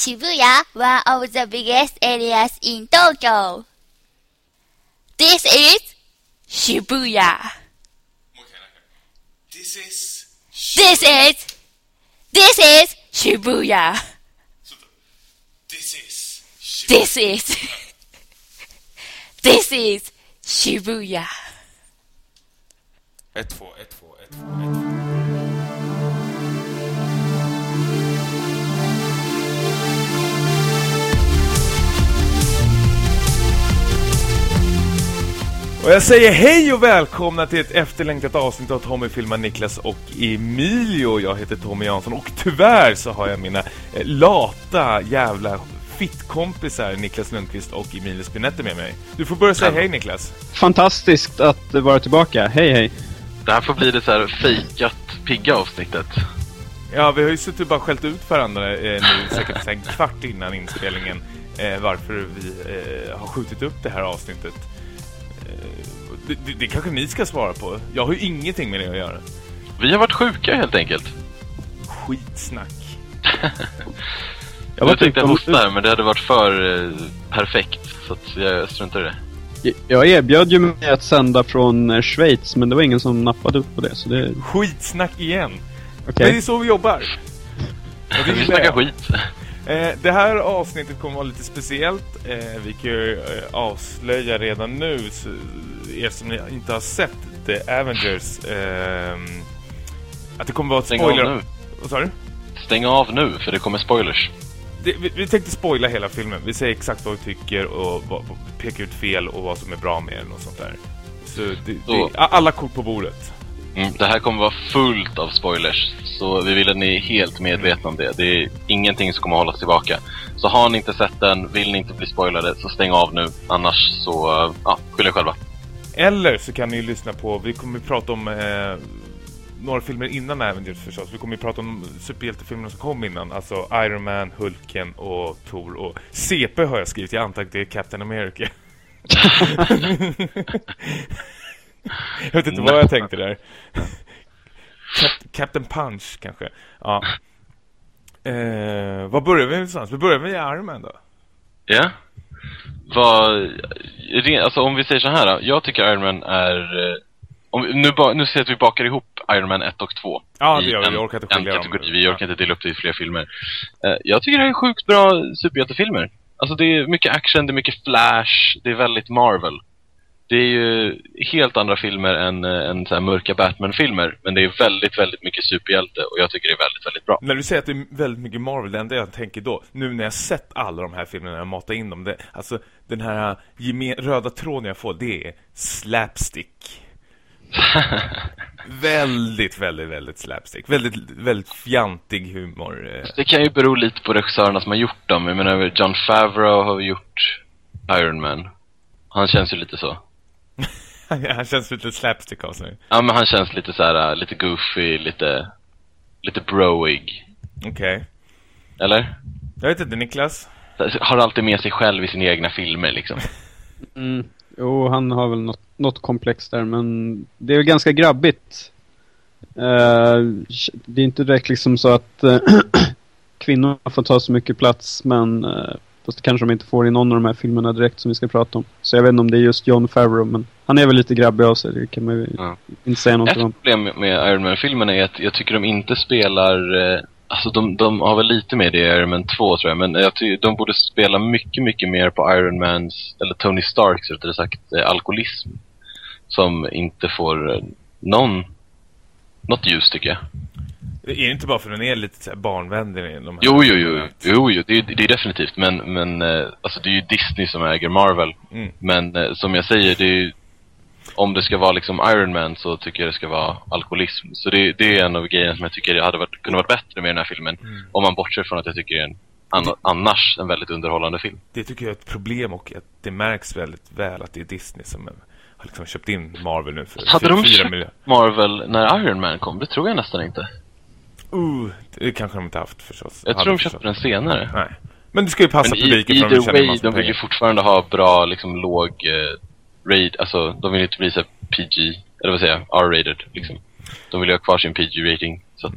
Shibuya, one of the biggest areas in Tokyo. This is Shibuya. This is... This is This is Shibuya. This is... This is This is Shibuya. Ett, två, ett, två, ett, två, ett, två. Och jag säger hej och välkomna till ett efterlängtat avsnitt av Tommy filmar Niklas och Emilio. Jag heter Tommy Jansson och tyvärr så har jag mina eh, lata jävla fittkompisar Niklas Lundqvist och Emilio Spinetti med mig. Du får börja säga hej Niklas. Fantastiskt att vara tillbaka. Hej hej. Det här får bli det så här fejkat pigga avsnittet. Ja, vi har ju suttit och bara skällt ut varandra eh, nu säkert en kvart innan inspelningen eh, varför vi eh, har skjutit upp det här avsnittet. Det, det, det kanske ni ska svara på. Jag har ju ingenting med det att göra. Vi har varit sjuka helt enkelt. Skitsnack. Jag, var tänkte hosta här, men det hade varit för eh, perfekt. Så att jag struntar i det. Jag erbjöd ju mig att sända från eh, Schweiz, men det var ingen som nappade upp på det, så det... Skitsnack igen. Okej. Men det är så vi jobbar. Vi snackar jag. skit. Eh, det här avsnittet kommer vara lite speciellt. Eh, vi kan ju eh, avslöja redan nu, så, er som inte har sett The Avengers, att det kommer vara ett Stäng av spoiler... nu. Vad sa du? Stäng av nu, för det kommer spoilers. Det, vi, vi tänkte spoila hela filmen. Vi säger exakt vad vi tycker och vad, pekar ut fel och vad som är bra med den och sånt där. Så det, det, alla kort på bordet. Mm, det här kommer vara fullt av spoilers. Så vi vill att ni är helt medvetna om det. Det är ingenting som kommer hållas tillbaka. Så har ni inte sett den, vill ni inte bli spoilade, så stäng av nu. Annars så, eh, ja, skyll er själva. Eller så kan ni lyssna på, vi kommer ju prata om eh, några filmer innan Avengers förstås. Vi kommer ju prata om superhjältefilmerna som kom innan. Alltså Iron Man, Hulken och Thor och CP har jag skrivit. Jag antar att det är Captain America. jag vet inte vad jag tänkte där. Cap Captain Punch kanske. Ja. Eh, vad börjar vi någonstans? Vi börjar med Man då. Ja. Vad, re- alltså om vi säger så här då. Jag tycker Iron Man är... eh, Om, nu, nu ser jag att vi bakar ihop Iron Man 1 och 2. Ja, det gör vi. en- Jag orkar inte skilja dem. Vi orkar inte dela upp det i fler filmer. Eh, jag tycker det här är sjukt bra superhjältefilmer. Alltså det är mycket action, det är mycket flash, det är väldigt Marvel. Det är ju helt andra filmer än, eh, än så mörka Batman-filmer. Men det är väldigt, väldigt mycket superhjälte och jag tycker det är väldigt, väldigt bra. När du säger att det är väldigt mycket Marvel, det enda jag tänker då, nu när jag sett alla de här filmerna, jag matar in dem, det, alltså den här röda tråden jag får, det är slapstick. väldigt, väldigt, väldigt slapstick. Väldigt, väldigt fjantig humor. eh. Det kan ju bero lite på regissörerna som har gjort dem. Jag menar, John Favreau har gjort Iron Man. Han känns ju lite så. Han känns lite slapstick av sig. Ja, men han känns lite så här, äh, lite goofy, lite, lite broig. Okej. Eller? Jag vet inte, Niklas? Har alltid med sig själv i sina egna filmer liksom. Mm. Jo, han har väl något, något komplex där, men det är väl ganska grabbigt. Eh, det är inte direkt liksom så att eh, kvinnorna får ta så mycket plats, men uh, fast det kanske de inte får i någon av de här filmerna direkt som vi ska prata om. Så jag vet inte om det är just John Favreau, men han är väl lite grabbig av sig, det kan man ju Ja. inte säga något Ett om. problem med Iron Man-filmerna är att jag tycker de inte spelar... Eh, alltså de, de har väl lite med det i Iron Man 2 tror jag, men jag tycker de borde spela mycket, mycket mer på Iron Mans, eller Tony Starks rättare sagt, eh, alkoholism. Som inte får eh, någon, något ljus tycker jag. Det är inte bara för den är lite så här barnvänlig. De här Jo, jo, jo, jo, jo det, är, det är definitivt, men, men eh, alltså det är ju Disney som äger Marvel. Mm. Men eh, som jag säger, det är om det ska vara liksom Iron Man så tycker jag det ska vara alkoholism. Så det, det är en av grejerna som jag tycker hade varit, kunde varit bättre med den här filmen. Mm. Om man bortser från att jag tycker det är en an, annars en väldigt underhållande film. Det tycker jag är ett problem och att det märks väldigt väl att det är Disney som har liksom köpt in Marvel nu för Hade de köpt miljoner. Marvel när Iron Man kom? Det tror jag nästan inte. Uh, det kanske de inte haft förstås. Jag tror de köpte den senare. Nej. Men det ska ju passa Men i, publiken för de way, de vill ju fortfarande ha bra, liksom låg eh, rate, alltså de vill ju inte bli så PG, eller vad säger jag, R-rated liksom. De vill ju ha kvar sin PG-rating. Att,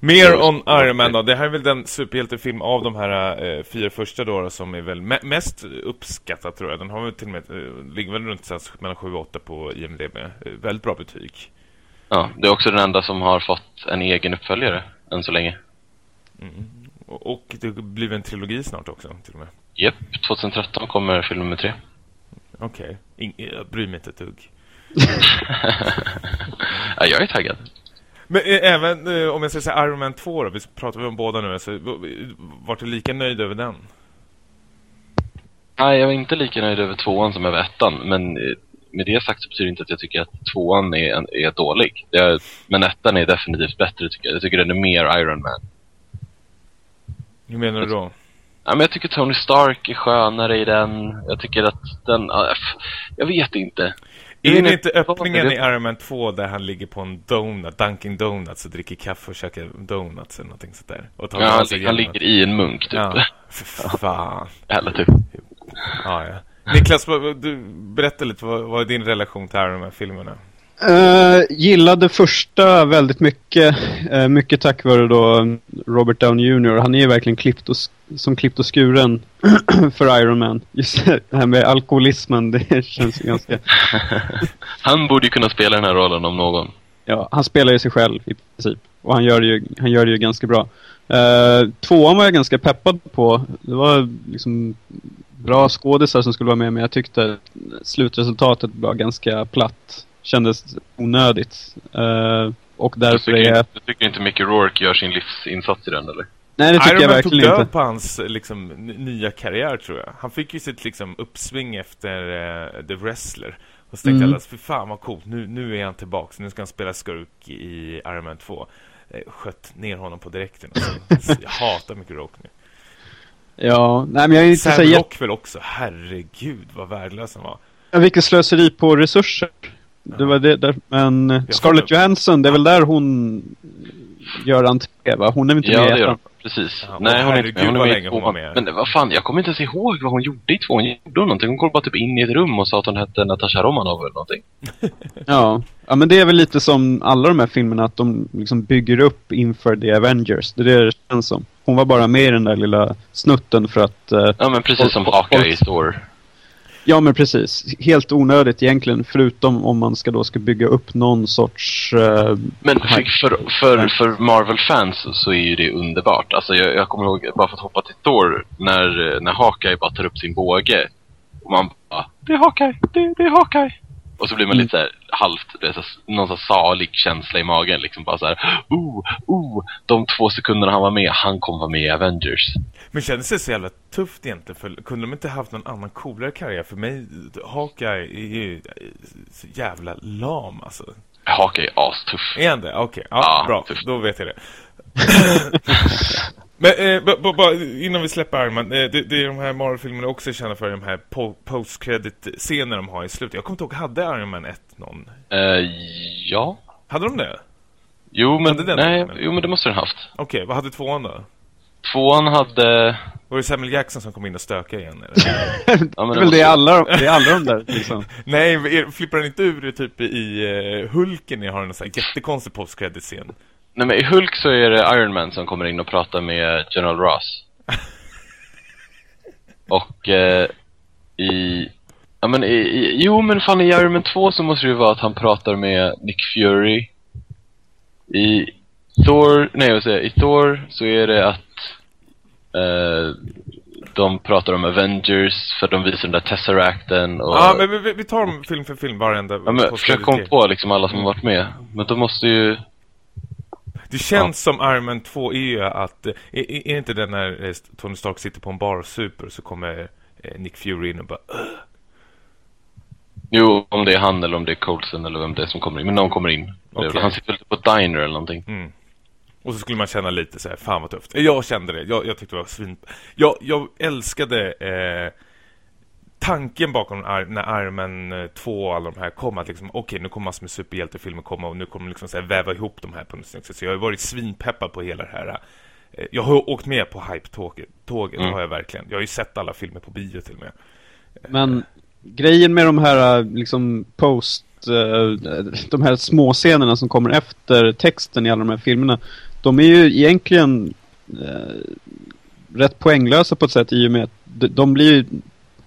Mer om Iron Man då. Det här är väl den superhjältefilm av de här eh, fyra första då, som är väl me mest uppskattad tror jag. Den har väl till och med, eh, ligger väl runt mellan 7 och 8 på IMDB. Eh, väldigt bra betyg. Ja, det är också den enda som har fått en egen uppföljare än så länge. Och, och det blir en trilogi snart också till och med. Japp, 2013 kommer film nummer tre. Okej, okay. jag bryr mig inte ett dugg. ja, jag är taggad. Men eh, även eh, om jag ska säga Iron Man 2 då, vi pratar om båda nu, så var du lika nöjd över den? Nej, jag var inte lika nöjd över tvåan som över ettan, men eh, med det sagt så betyder det inte att jag tycker att tvåan är, är dålig. Är, men ettan är definitivt bättre tycker jag. Jag tycker den är mer Iron Man. Hur menar du då? Ja, men jag tycker Tony Stark är skönare i den. Jag tycker att den... Jag vet inte. Är det inte öppningen i Iron Man 2 där han ligger på en donut, Dunkin Donuts och dricker kaffe och käkar donuts eller någonting sånt där? Och tar ja, han, han ligger i en munk typ. Ja, för fan. Eller typ. Ja, ja. Niklas, du berätta lite, vad, vad är din relation till Iron Man-filmerna? Uh, gillade första väldigt mycket. Uh, mycket tack vare då Robert Downey Jr. Han är ju verkligen klippt och, som klippt och skuren för Iron Man. Just det här med alkoholismen, det känns ganska... han borde ju kunna spela den här rollen om någon. Ja, han spelar ju sig själv i princip. Och han gör det ju, han gör det ju ganska bra. Uh, tvåan var jag ganska peppad på. Det var liksom bra skådisar som skulle vara med, men jag tyckte slutresultatet var ganska platt kändes onödigt. Uh, och därför du tycker, är... Du tycker inte Mickey Rourke gör sin livsinsats i den, eller? Nej, det tycker Iron jag Man verkligen tog inte. på hans liksom, nya karriär, tror jag. Han fick ju sitt liksom, uppsving efter uh, The Wrestler. Och så tänkte mm. alla, för fan vad coolt, nu, nu är han tillbaka. Nu ska han spela skurk i Iron Man 2. Uh, sköt ner honom på direkten. Alltså. jag hatar Mickey Rourke nu. Ja, nej men jag är inte Sam så... Sam Rockwell också, herregud vad värdelös han var. Ja, vilket slöseri på resurser. Det var det där, men Scarlett Johansson, det är väl där hon gör entré va? Hon är inte ja, med hon. Precis. Ja, Nej, hon är inte med. Hon är med, hon var med. Men vad fan, jag kommer inte ens ihåg vad hon gjorde i tvåan. Gjorde hon någonting? Hon kom bara typ in i ett rum och sa att hon hette Natasha Romanov eller någonting. ja. ja, men det är väl lite som alla de här filmerna att de liksom bygger upp inför The Avengers. Det är det det känns som. Hon var bara med i den där lilla snutten för att... Uh, ja, men precis som Hawkeye i Thor. Ja, men precis. Helt onödigt egentligen, förutom om man ska då ska bygga upp någon sorts... Uh, men för, för, för, Marvel-fans så är ju det underbart. Alltså jag, jag kommer ihåg, bara för att hoppa till Thor, när, när Hawkeye bara tar upp sin båge. Och man bara, det är Hawkeye, det, det är Hawkeye. Och så blir man lite så här, halvt, det är så, någon så salig känsla i magen liksom bara så här, oh, oh, de två sekunderna han var med, han kommer vara med i Avengers. Men kändes det så jävla tufft egentligen? För kunde de inte haft någon annan coolare karriär? För mig, Hawkeye är ju så jävla lam alltså. Hawkeye är astuff. Är han det? Okej, okay. ja, ja, bra. Tuff. Då vet jag det. Men eh, bara innan vi släpper Iron Man, eh, det, det är de här Marvel-filmerna också känner för de här po post-credit-scener de har i slutet. Jag kommer inte ihåg, hade Iron Man 1 någon? Uh, ja. Hade de det? Jo, men, nej, jo, men det måste den haft. Okej, okay, vad hade tvåan då? Tvåan hade... Var det Samuel Jackson som kom in och stökade igen? Eller? ja, men det, är väl det, alla, det är alla de där liksom. Nej, flippar han inte ur typ i uh, Hulken ni har en sån här jättekonstig post-credit-scen? Nej men i Hulk så är det Iron Man som kommer in och pratar med General Ross. och eh, i... Ja men i, i, jo men fan i Iron Man 2 så måste det ju vara att han pratar med Nick Fury. I Thor, nej vad säger jag, i Thor så är det att eh, de pratar om Avengers för de visar den där Tesseracten och... Ja, men vi, vi tar dem film för film varenda... Ja, men försök komma på liksom alla som har varit med. Men då måste ju... Det känns ja. som Iron Man 2 är ju att... Är, är inte det när eh, Tony Stark sitter på en bar och super så kommer eh, Nick Fury in och bara... Ugh. Jo, om det är han eller om det är Colson eller vem det är som kommer in. Men någon kommer in. Okay. Han sitter väl på ett diner eller någonting. Mm. Och så skulle man känna lite så här, fan vad tufft. Jag kände det, jag, jag tyckte det var svin... Jag, jag älskade eh, tanken bakom när Man 2 och alla de här kom att liksom, okej, okay, nu kommer massor med superhjältefilmer komma och nu kommer liksom så här, väva ihop de här på något sätt. Så jag har varit svinpeppad på hela det här. Eh, jag har åkt med på hype-tåget, tåget, mm. har jag verkligen. Jag har ju sett alla filmer på bio till och med. Men grejen med de här liksom post eh, de här små scenerna som kommer efter texten i alla de här filmerna. De är ju egentligen eh, rätt poänglösa på ett sätt i och med att de, de blir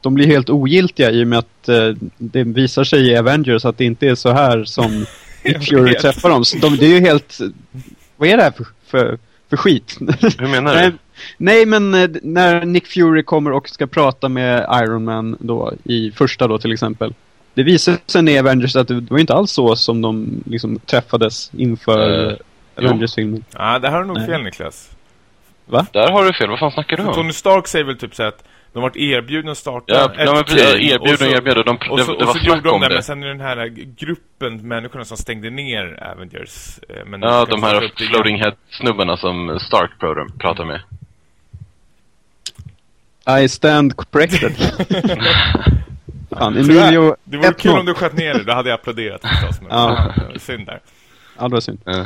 de blir helt ogiltiga i och med att eh, det visar sig i Avengers att det inte är så här som Nick Fury träffar dem. Så de, det är ju helt... Vad är det här för, för, för skit? Hur menar Nej, du? nej, men eh, när Nick Fury kommer och ska prata med Iron Man då, i första då till exempel. Det visar sig i Avengers att det, var inte alls så som de liksom träffades inför eh, Avengers-filmen. Ja, det här har du nog Nej. fel Niklas. Där har du fel, vad fan snackar du om? Tony Stark säger väl typ så att de varit erbjudna att starta Ja, ett ja, och så- erbjudna, de, Och så, det, och var så snack gjorde de om det, men sen är den här gruppen människorna som stängde ner Avengers. eh, Men Ja, de här floating head-snubbarna som Stark pr- pratar med. I stand corrected. Fan. Emilio... Det vore kul om du sköt ner det, då hade jag applåderat förstås. Men Ja. ja. synd där. Ja, det var synd. Ja.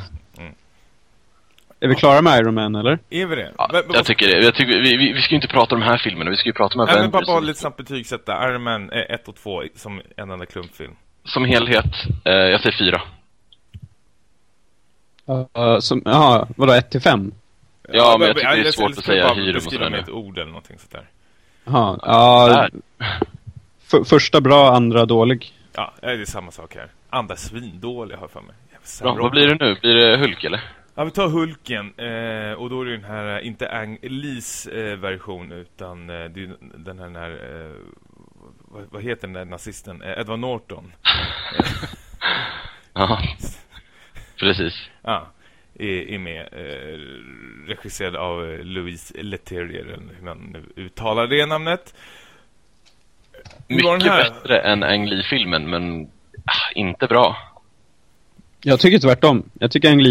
Är vi klara med Iron Man, eller? Är vi det? Ja, Men- men jag tycker det. Jag tycker, vi, vi, vi ska ju inte prata om de här filmerna, vi ska ju prata om Nej, men Avengers. bara, bara lite snabbt betygsätta. Iron Man 1 och 2 som en enda klumpfilm. Som helhet, eh, jag säger fyra. Uh, som, ja, vadå, 1 till 5? Ja, men jag tycker det är svårt eller att säga hyrum och sådär med ett ord eller någonting sånt där. Jaha, ja. För, första bra, andra dålig. Ja, det är samma sak här. Andra svindåliga har jag för mig. Bra, vad blir det nu? Blir det Hulk eller? Ja, vi tar Hulken. Eh, och då är det den här, eh, inte Ang Lees eh, version, utan eh, det är den här, den här eh, vad, vad heter den där nazisten? Eh, Edward Norton. Ja. Precis. Ja, är, är med. Eh, regisserad av Louise Leterrier, eller hur man nu uttalar det namnet. Mycket bättre än Ang Lee-filmen, men ah, inte bra. Jag tycker tvärtom. Jag tycker Ang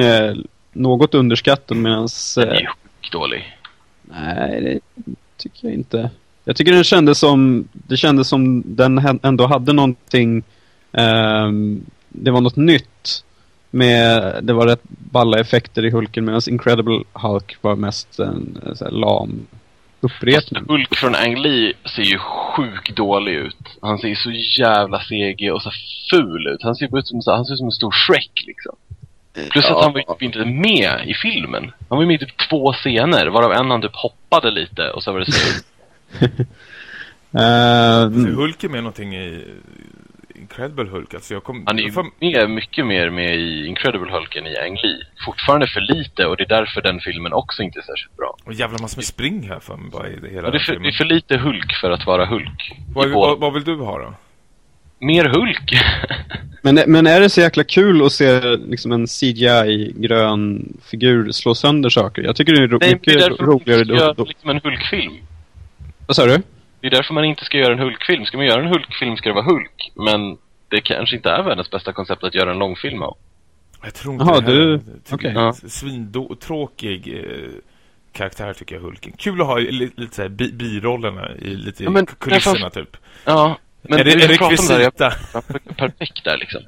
är något underskattad medan... Den är ju sjukt dålig. nej, det tycker jag inte. Jag tycker den kändes som... Det kändes som den ändå hade någonting... ehm, det var något nytt. Med, det var rätt balla effekter i Hulken medan Incredible Hulk var mest en, en lam upprepning. Hulk från Ang Lee ser ju sjukt dålig ut. Han ser så jävla seg och så ful ut. Han ser ut som, han ser ut som en stor Shrek liksom. Plus att han var ju typ inte med i filmen. Han var med i typ två scener, varav en han typ hoppade lite och så var det slut. Så Hulk är med någonting i Incredible Hulk. Alltså jag kom, Han är ju får- med, mycket mer med i Incredible Hulk än i Ang Lee. Fortfarande för lite och det är därför den filmen också inte är särskilt bra. Och jävla massor med spring här för mig bara i det hela Och det, är för, det är för lite Hulk för att vara Hulk. Vad, vad, vad vill du ha då? Mer Hulk! Men, men är det så jäkla kul att se liksom en CGI-grön figur slå sönder saker? Jag tycker det är ro- Nej, men det är mycket därför roligare inte ska då, göra då. liksom en Hulk-film. Vad sa du? Det är därför man inte ska göra en Hulk-film. Ska man göra en Hulk-film ska det vara Hulk. Men det kanske inte är världens bästa koncept att göra en långfilm av. Jag tror inte Jaha, det du- det är en Svintråkig eh, karaktär tycker jag Hulken. Kul att ha i li, lite såhär bi, birollerna i lite Ja, men- kulisserna därför- typ. Ja, men är det, är det rekvisita? Perfekt där liksom.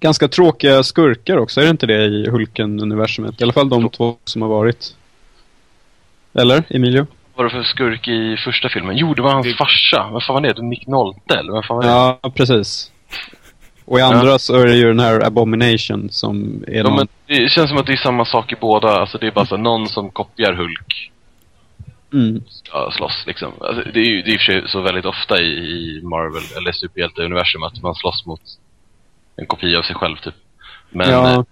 Ganska tråkiga skurkar också, är det inte det i Hulken-universumet? I alla fall de två som har varit. Eller, Emilio? Var det för skurk i första filmen? Jo, det var hans Det- farsa. Vad fan var det? Nick Nolte, eller vad fan var det? Ja, precis. Och i andra så är det ju den här Abomination som är Ja, någon... men det känns som att det är samma sak i båda. Alltså det är bara så någon som kopierar Hulk Mm. ska slåss liksom. Alltså, det är ju det är i och för sig så väldigt ofta i, i Marvel, eller superhjälte-universum, att man slåss mot en kopia av sig själv typ. Men, ja, eh,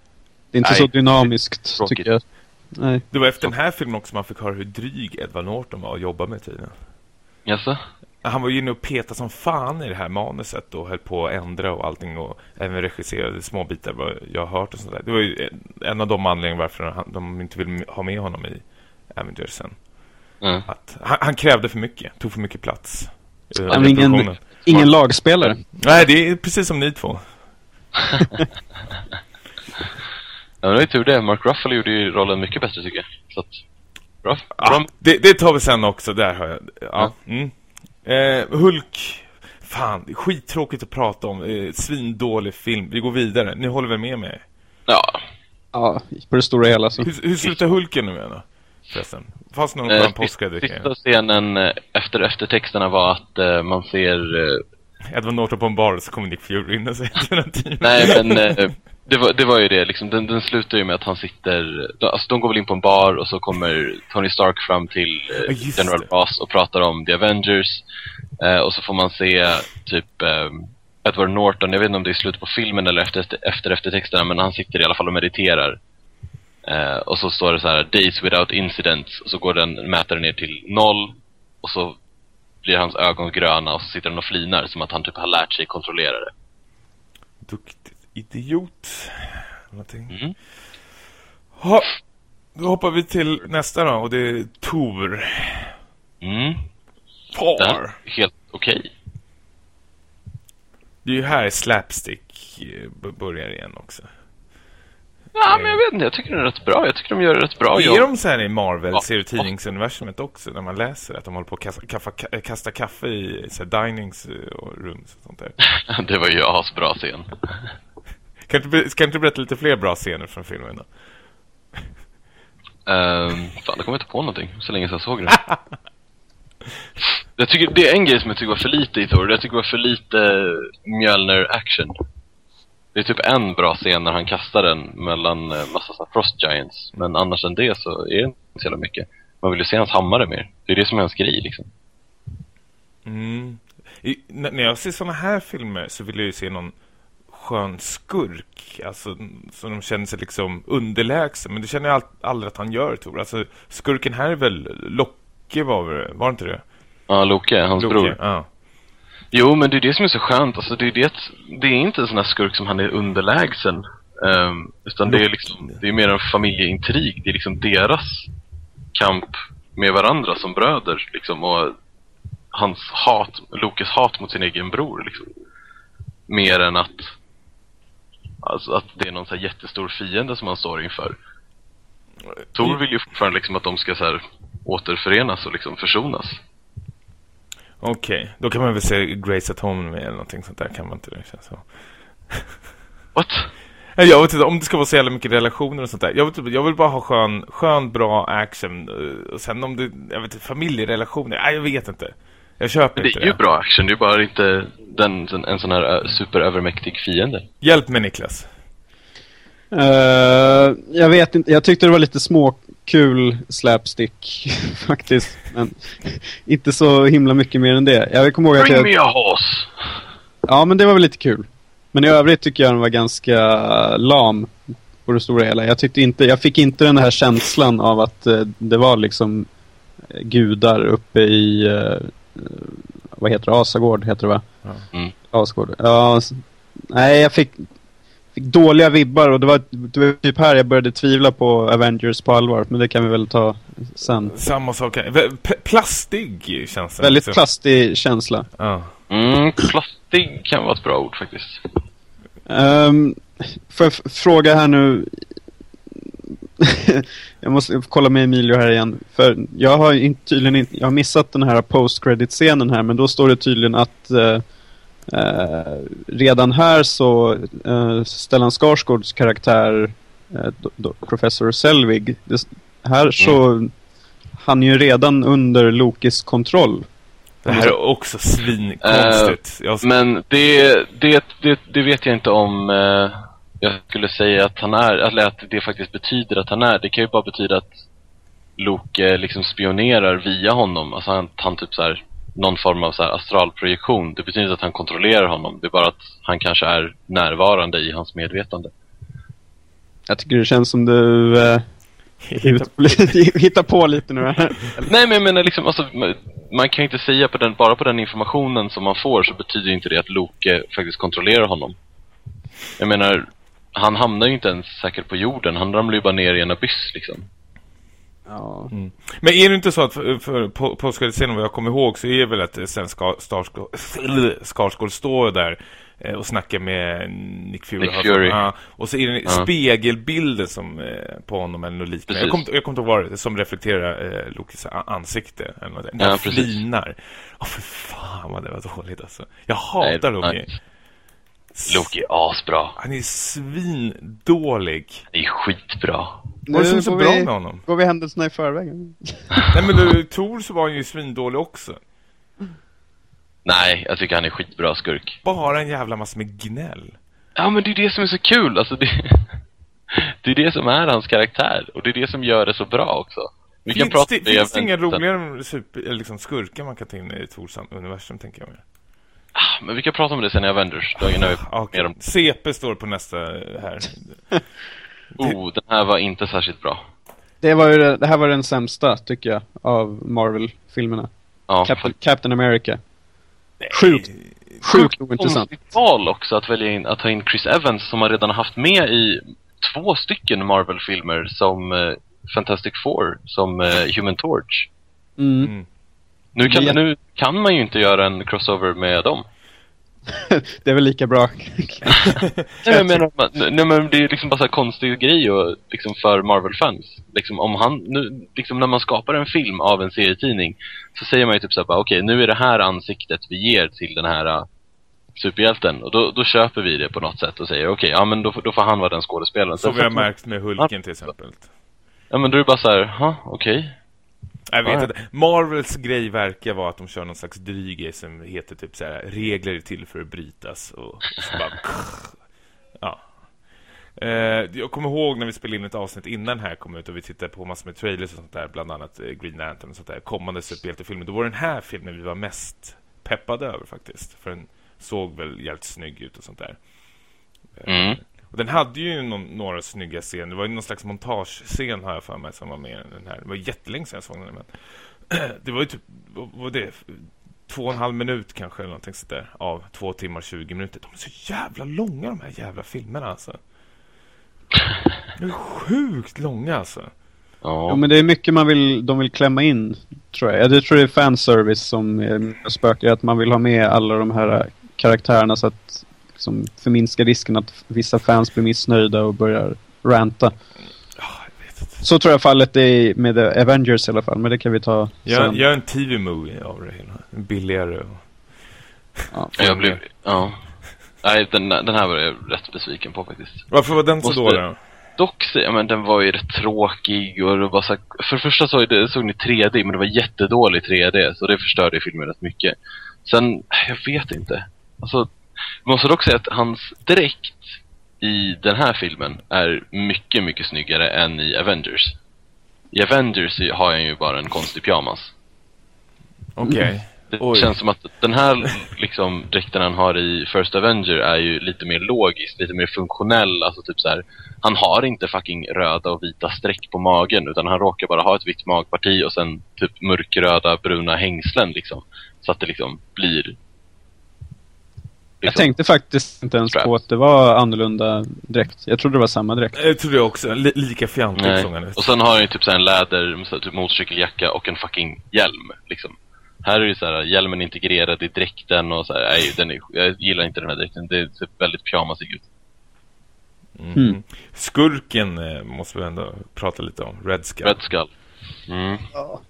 det är inte nej. så dynamiskt, tycker jag. Nej. Det var efter den här filmen också man fick höra hur dryg Edward Norton var att jobba med tiden. jaså? Han var ju inne och petade som fan i det här manuset och höll på att ändra och allting och även regisserade små bitar vad jag har hört och sådär. Det var ju en- av de anledningarna varför de inte vill ha med honom i Avengersen. Mm. Att han, han krävde för mycket, tog för mycket plats. är ingen, ingen lagspelare. Nej, det är precis som ni två. Ja, det var ju tur det. Mark Ruffalo gjorde ju rollen mycket bättre tycker jag. Så att, bra. Ja, bra. det, det tar vi sen också, där har jag. Ja. Mm. Eh, Hulk. Fan, skittråkigt att prata om. Eh, svindålig film. Vi går vidare. Ni håller väl med mig? Ja. Ja, på det stora hela så. Hur, hur slutar Hulken nu igen då? Förresten. Fanns det någon Eh, påskräddning? Sista scenen eh, efter eftertexterna var att eh, man ser eh, Edward Norton på en bar så kommer Nick Fury in och säger. Nej, men eh, det, var, det var ju det liksom. Den, den slutar ju med att han sitter... de- Alltså de går väl in på en bar och så kommer Tony Stark fram till eh, just General. Ross och pratar om The Avengers. Eh, och så får man se typ eh, Edward Norton, jag vet inte om det är i slutet på filmen eller efter, efter eftertexterna, men han sitter i alla fall och mediterar. Eh, och så står det så här, Days without incidents, och så går den mätaren ner till noll, och så blir hans ögon gröna och så sitter han och flinar som att han typ har lärt sig kontrollera det. Duktigt idiot. Någonting. Mm. Ha, då hoppar vi till nästa då och det är Tor. Mm. Är helt okej. Det är ju här slapstick eh, börjar igen också. Ja, men jag vet inte. Jag tycker den är rätt bra. Jag tycker de gör det rätt bra. är de så här i Marvel Ja. serietidningsuniversumet också? När man läser att de håller på att kasta kaffe, ka- kasta kaffe i så här, dinings eh, och rooms och sånt där. det var ju asbra scen. Kan du, kan du berätta lite fler bra scener från filmen då? Um, fan, jag kommer inte på någonting så länge sedan jag såg den. jag tycker, det är en grej som jag tycker var för lite i Thor. Jag tycker det var för lite Mjölner-action. Det är typ en bra scen när han kastar den mellan eh, massa så här Frost Giants. Men annars än det så är det inte så jävla mycket. Man vill ju se hans hammare mer. Det är det som är hans grej liksom. Mm. I, när jag ser såna här filmer så vill jag ju se någon skön skurk. Alltså, så de känner sig liksom underlägsen. Men det känner jag aldrig att han gör, Tor. Alltså, skurken här är väl Locke, var, var inte det? Ja, Loke, hans Loke, bror. Ja. Jo, men det är det som är så skönt. Alltså, det, är det, det är inte en sån här skurk som han är underlägsen. Ehm, utan det är liksom, det är mer en familjeintrig. Det är liksom deras kamp med varandra som bröder. Liksom, och hans hat, Lokes hat mot sin egen bror. Liksom. Mer än att, alltså, att det är någon så här jättestor fiende som han står inför. Tor vill ju fortfarande liksom att de ska så här återförenas och liksom försonas. Okej, då kan man väl se Grace at Home med eller någonting sånt där, kan man inte det? Känns så. What? Jag vet inte om det ska vara så jävla mycket relationer och sånt där. Jag vill, typ- jag vill bara ha skön, skön bra action. eh, Och sen om det, jag vet inte, familjerelationer. Nej, jag vet inte. Jag köper Det inte är ju bra action, det är bara inte den, den, en sån här uh, superövermäktig fiende. Hjälp mig Niklas. Eh, jag vet inte, jag tyckte det var lite småkul slapstick faktiskt. Men inte så himla mycket mer än det. Jag kommer ihåg att Bring jag... me a horse! Ja, men det var väl lite kul. Men i övrigt tycker jag den var ganska lam på det stora hela. Jag tyckte inte, jag fick inte den här känslan av att eh, det var liksom eh, gudar uppe i, vad heter det, Asagård heter det va? Mm. Asagård. Ja, nej jag fick, fick dåliga vibbar och det var, det var typ här jag började tvivla på Avengers på allvar. Men det kan vi väl ta sen. Samma sak här. P- Plastig känns det. Väldigt också. plastig känsla. Ja. Mm, plastig kan vara ett bra ord faktiskt. Um, får jag fråga här nu. jag måste kolla med Emilio här igen. För jag har inte, tydligen inte, jag har missat den här post-credit-scenen här. Men då står det tydligen att eh, eh, redan här så uh, Stellan Skarsgårds karaktär, eh, do, do, professor Selvig. Det, här så han är ju redan under Lokis kontroll. Det här är också svinkonstigt. Jag Men det, det, det, det vet jag inte om eh, jag skulle säga att han är, eller att det faktiskt betyder att han är. Det kan ju bara betyda att Loke liksom spionerar via honom. Alltså han, han typ så här någon form av så astralprojektion. Det betyder inte att han kontrollerar honom. Det är bara att han kanske är närvarande i hans medvetande. Jag tycker det känns som du eh, hittar, hittar på lite nu här. Nej men jag menar liksom, alltså, man- kan inte säga på den, bara på den informationen som man får så betyder inte det att Loke faktiskt kontrollerar honom. Jag menar, han hamnar ju inte ens säkert på jorden, han ramlar ju bara ner i en abyss liksom. Ja. Men är det inte så att för, för på- påskskridscenen vad jag kommer ihåg så är det väl att eh, sen Ska- Skarsgård står där eh, och snackar med Nick Fury. Nick Fury. Ja, och så är det en Ja. spegelbilden som, eh, på honom eller något liknande. Jag kommer kommer inte ihåg vad det som reflekterar eh, Lokes a- ansikte. Eller något. Ja, flinar. Åh för fan vad det var dåligt alltså. Jag hatar Loki. Loki är asbra. Han är svindålig. Det är skitbra. Vad är det som är så går bra vi, med honom? Går vi händelserna i förväg? Nej men du, Tor så var han ju svindålig också. Nej, jag tycker han är skitbra skurk. Bara en jävla massa med gnäll. Ja, men det är det som är så kul. Alltså, det, det är det som är hans karaktär. Och det är det som gör det så bra också. Vi kan finns prata det, det finns det inga roligare super, liksom skurkar man kan ta in i ett universum tänker jag. Ah, Men vi kan prata om det sen i Avengers. Då vi Ah, mer om... CP står på nästa här. Oh, den här var inte särskilt bra. Det, var ju, det det här var den sämsta, tycker jag, av Marvel-filmerna. Ja, Captain, Captain America. Sjukt, sjukt ointressant. val också att välja in, att ta in Chris Evans som man redan har haft med i två stycken Marvel-filmer som eh, Fantastic Four, som eh, Human Torch. Mm. Mm. Nu kan, Ja. nu kan man ju inte göra en crossover med dem. det är väl lika bra. Nej, men menar, nej, men det är liksom bara så här konstig grej och, liksom för Marvel-fans. Liksom, om han, nu, liksom när man skapar en film av en serietidning så säger man ju typ så här, bara, okej nu är det här ansiktet vi ger till den här uh, superhjälten. Och då, då köper vi det på något sätt och säger okej, ja men då, får- då får han vara den skådespelaren. Som vi har märkt med Hulken till exempel. Ja men då är det bara så här, ha, okej. Jag vet inte. Marvels grej verkar vara att de kör någon slags dryg grej som heter typ så här regler är till för att brytas och, och så bara ja. Eh, jag kommer ihåg när vi spelade in ett avsnitt innan här kom ut och vi tittade på massor med trailers och sånt där, bland annat eh, Green Lantern och sånt där, kommande superhjältefilmer. Då var den här filmen vi var mest peppade över faktiskt. För den såg väl jävligt snygg ut och sånt där. Mm. Och den hade ju någon, några snygga scener. Det var ju någon slags montagescen har jag för mig som var med i den här. Det var jättelänge sedan jag såg den. Men det var ju typ, vad var det? Två och en halv minut kanske eller någonting sånt där. Av två timmar 20 minuter. De är så jävla långa de här jävla filmerna alltså. De är sjukt långa alltså. Ja. Ja, men det är mycket man vill, de vill klämma in, tror jag. Jag tror det är fanservice som är spökar, att man vill ha med alla de här karaktärerna så att liksom, förminska risken att vissa fans blir missnöjda och börjar ranta. Så tror jag fallet är med The Avengers i alla fall, men det kan vi ta Gör, sen. gör en TV-movie av det hela. Billigare och... Ja. Jag blev, ja. Nej, den, den här var jag rätt besviken på faktiskt. Varför var den så Måste- dålig då? Dock, ja, men den var ju rätt tråkig och det var så här, För det första så det, såg ni 3D, men det var jättedålig 3D, så det förstörde filmen rätt mycket. Sen, jag vet inte. Alltså, måste dock säga att hans dräkt i den här filmen är mycket, mycket snyggare än i Avengers. I Avengers har han ju bara en konstig pyjamas. Okej. Det Oj. känns som att den här liksom, dräkten han har i First Avenger är ju lite mer logisk, lite mer funktionell. Alltså typ så här, han har inte fucking röda och vita streck på magen utan han råkar bara ha ett vitt magparti och sen typ mörkröda bruna hängslen liksom. Så att det liksom blir... Jag liksom- tänkte faktiskt inte ens på att det var annorlunda dräkt. Jag trodde det var samma dräkt. Jag trodde jag också. Li lika fjantigt Nej. som. Och sen har han ju typ så här en läder, så typ motorcykeljacka och en fucking hjälm liksom. Här är det ju så här, hjälmen integrerad i dräkten och så här, nej, den är, jag gillar inte den här dräkten. Det ser väldigt pyjamasig ut. Mm. Mm. Skurken eh, måste vi ändå prata lite om. Red Skull. Red Skull. Mm.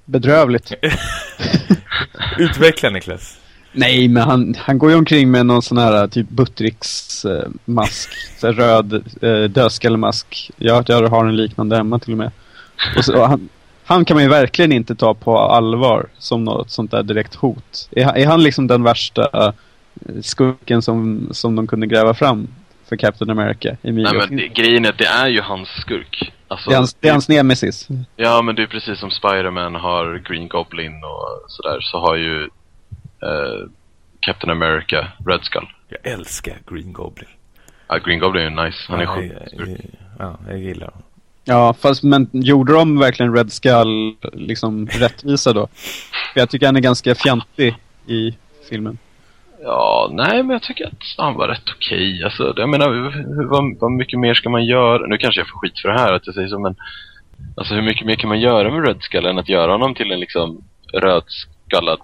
Bedrövligt. Utveckla Niklas. Nej, men han, han går ju omkring med någon sån här typ Buttricks-mask. här röd eh, dödskallemask. Ja, jag har en liknande hemma till och med. Och så, och han, han kan man ju verkligen inte ta på allvar som något sånt där direkt hot. Är, är han liksom den värsta eh, skurken som, som de kunde gräva fram för Captain America? Emilio? Nej men det, grejen är att det är ju hans skurk. Alltså, det, är hans, det är hans nemesis. Ja men det är precis som Spider-Man har Green Goblin och sådär, så har ju eh, Captain America Red Skull. Jag älskar Green Goblin. Ja, Green Goblin är ju nice, han är ja, sjuk. jag, jag, ja, jag gillar honom. Ja, fast men gjorde de verkligen Red Skull liksom rättvisa då? För jag tycker han är ganska fjantig i filmen. Ja, nej men jag tycker att han var rätt okej. Alltså, jag menar, hur, vad, vad mycket mer ska man göra? Nu kanske jag får skit för det här att jag säger så, men Alltså hur mycket mer kan man göra med Red Skull än att göra honom till en liksom rödskallad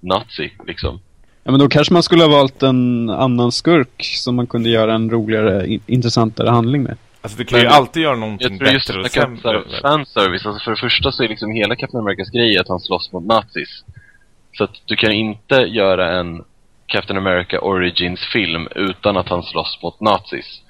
nazi, liksom? Ja, men då kanske man skulle ha valt en annan skurk som man kunde göra en roligare, in- intressantare handling med. Alltså du kan ju Men- alltid göra någonting Jag tror just bättre och sämre. fanservice, alltså för det första så är liksom hela Captain Americas grej att han slåss mot nazis. Så att du kan inte göra en Captain America Origins-film utan att han slåss mot nazis.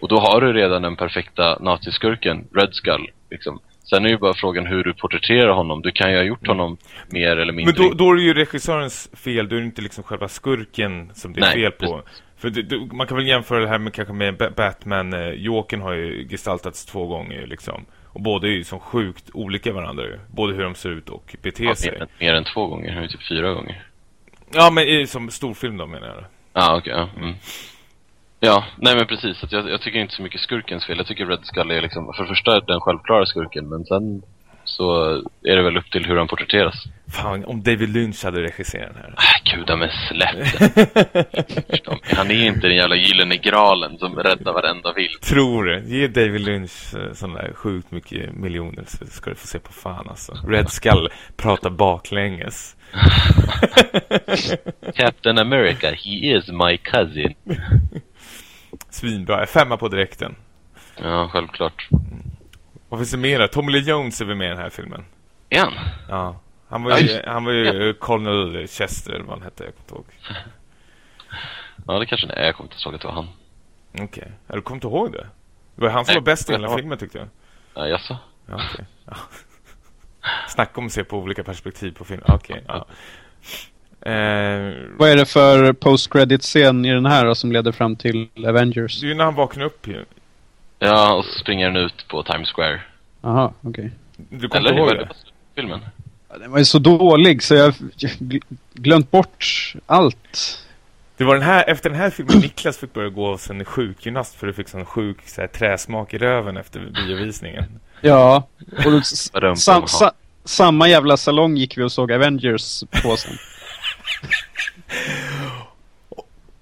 Och då har du redan den perfekta naziskurken, Red Skull, liksom. Sen är ju bara frågan hur du porträtterar honom. Du kan ju ha gjort honom mer eller Men mindre... då, då är det ju regissörens fel, då är det inte liksom själva skurken som det är Nej, fel på. För det, det, man kan väl jämföra det här med kanske med Ba- Batman, eh, Jokern har ju gestaltats två gånger liksom. Och båda är ju som sjukt olika varandra ju. Både hur de ser ut och beter Ja, sig. mer, än- mer än två gånger, han är typ fyra gånger. Ja, men i, som storfilm då menar jag. Ja, ah, okej. ja. Mm. Ja, nej men precis. Att jag, jag tycker inte så mycket skurkens fel. Jag tycker Red Skull är liksom, för det första den självklara skurken, men sen så är det väl upp till hur han porträtteras. Fan, om David Lynch hade regisserat den här. Äh, gud, men släpp mig. Han är inte den jävla gyllene gralen som räddar varenda vilt. Tror det. Ge David Lynch eh, sån där sjukt mycket miljoner så ska du få se på fan alltså. Red Skull pratar baklänges. Captain America, he is my cousin. Svinbra. Femma på direkten. Ja, självklart. Vad finns det mer? Tommy Lee Jones är väl med i den här filmen? Är han? Ja. Han var Ja, ju, han var ju Colonel Chester, eller vad han hette, jag kommer inte ihåg. Ja, det kanske är. Jag kommer inte ihåg att det var han. Okej. Ja, Du kommer inte ihåg det? Det var han som Nej, var bäst i hela ja. filmen tyckte jag. Ja, jaså? Ja, okej. Ja. Snacka om att se på olika perspektiv på film. Okej, ja. Eh, Vad är det för post-credit-scen i den här då, som leder fram till Avengers? det är ju när han vaknar upp ju. Ja, och så springer den ut på Times Square. Jaha, okej. Du kommer ihåg det filmen? Ja, Den var ju så dålig så jag glömt bort allt. Det var den här, efter den här filmen Niklas fick börja gå hos en sjukgymnast för du fick sån sjuk så här, träsmak i röven efter biovisningen. Ja, och då, sam, sa, samma jävla salong gick vi och såg Avengers på sen.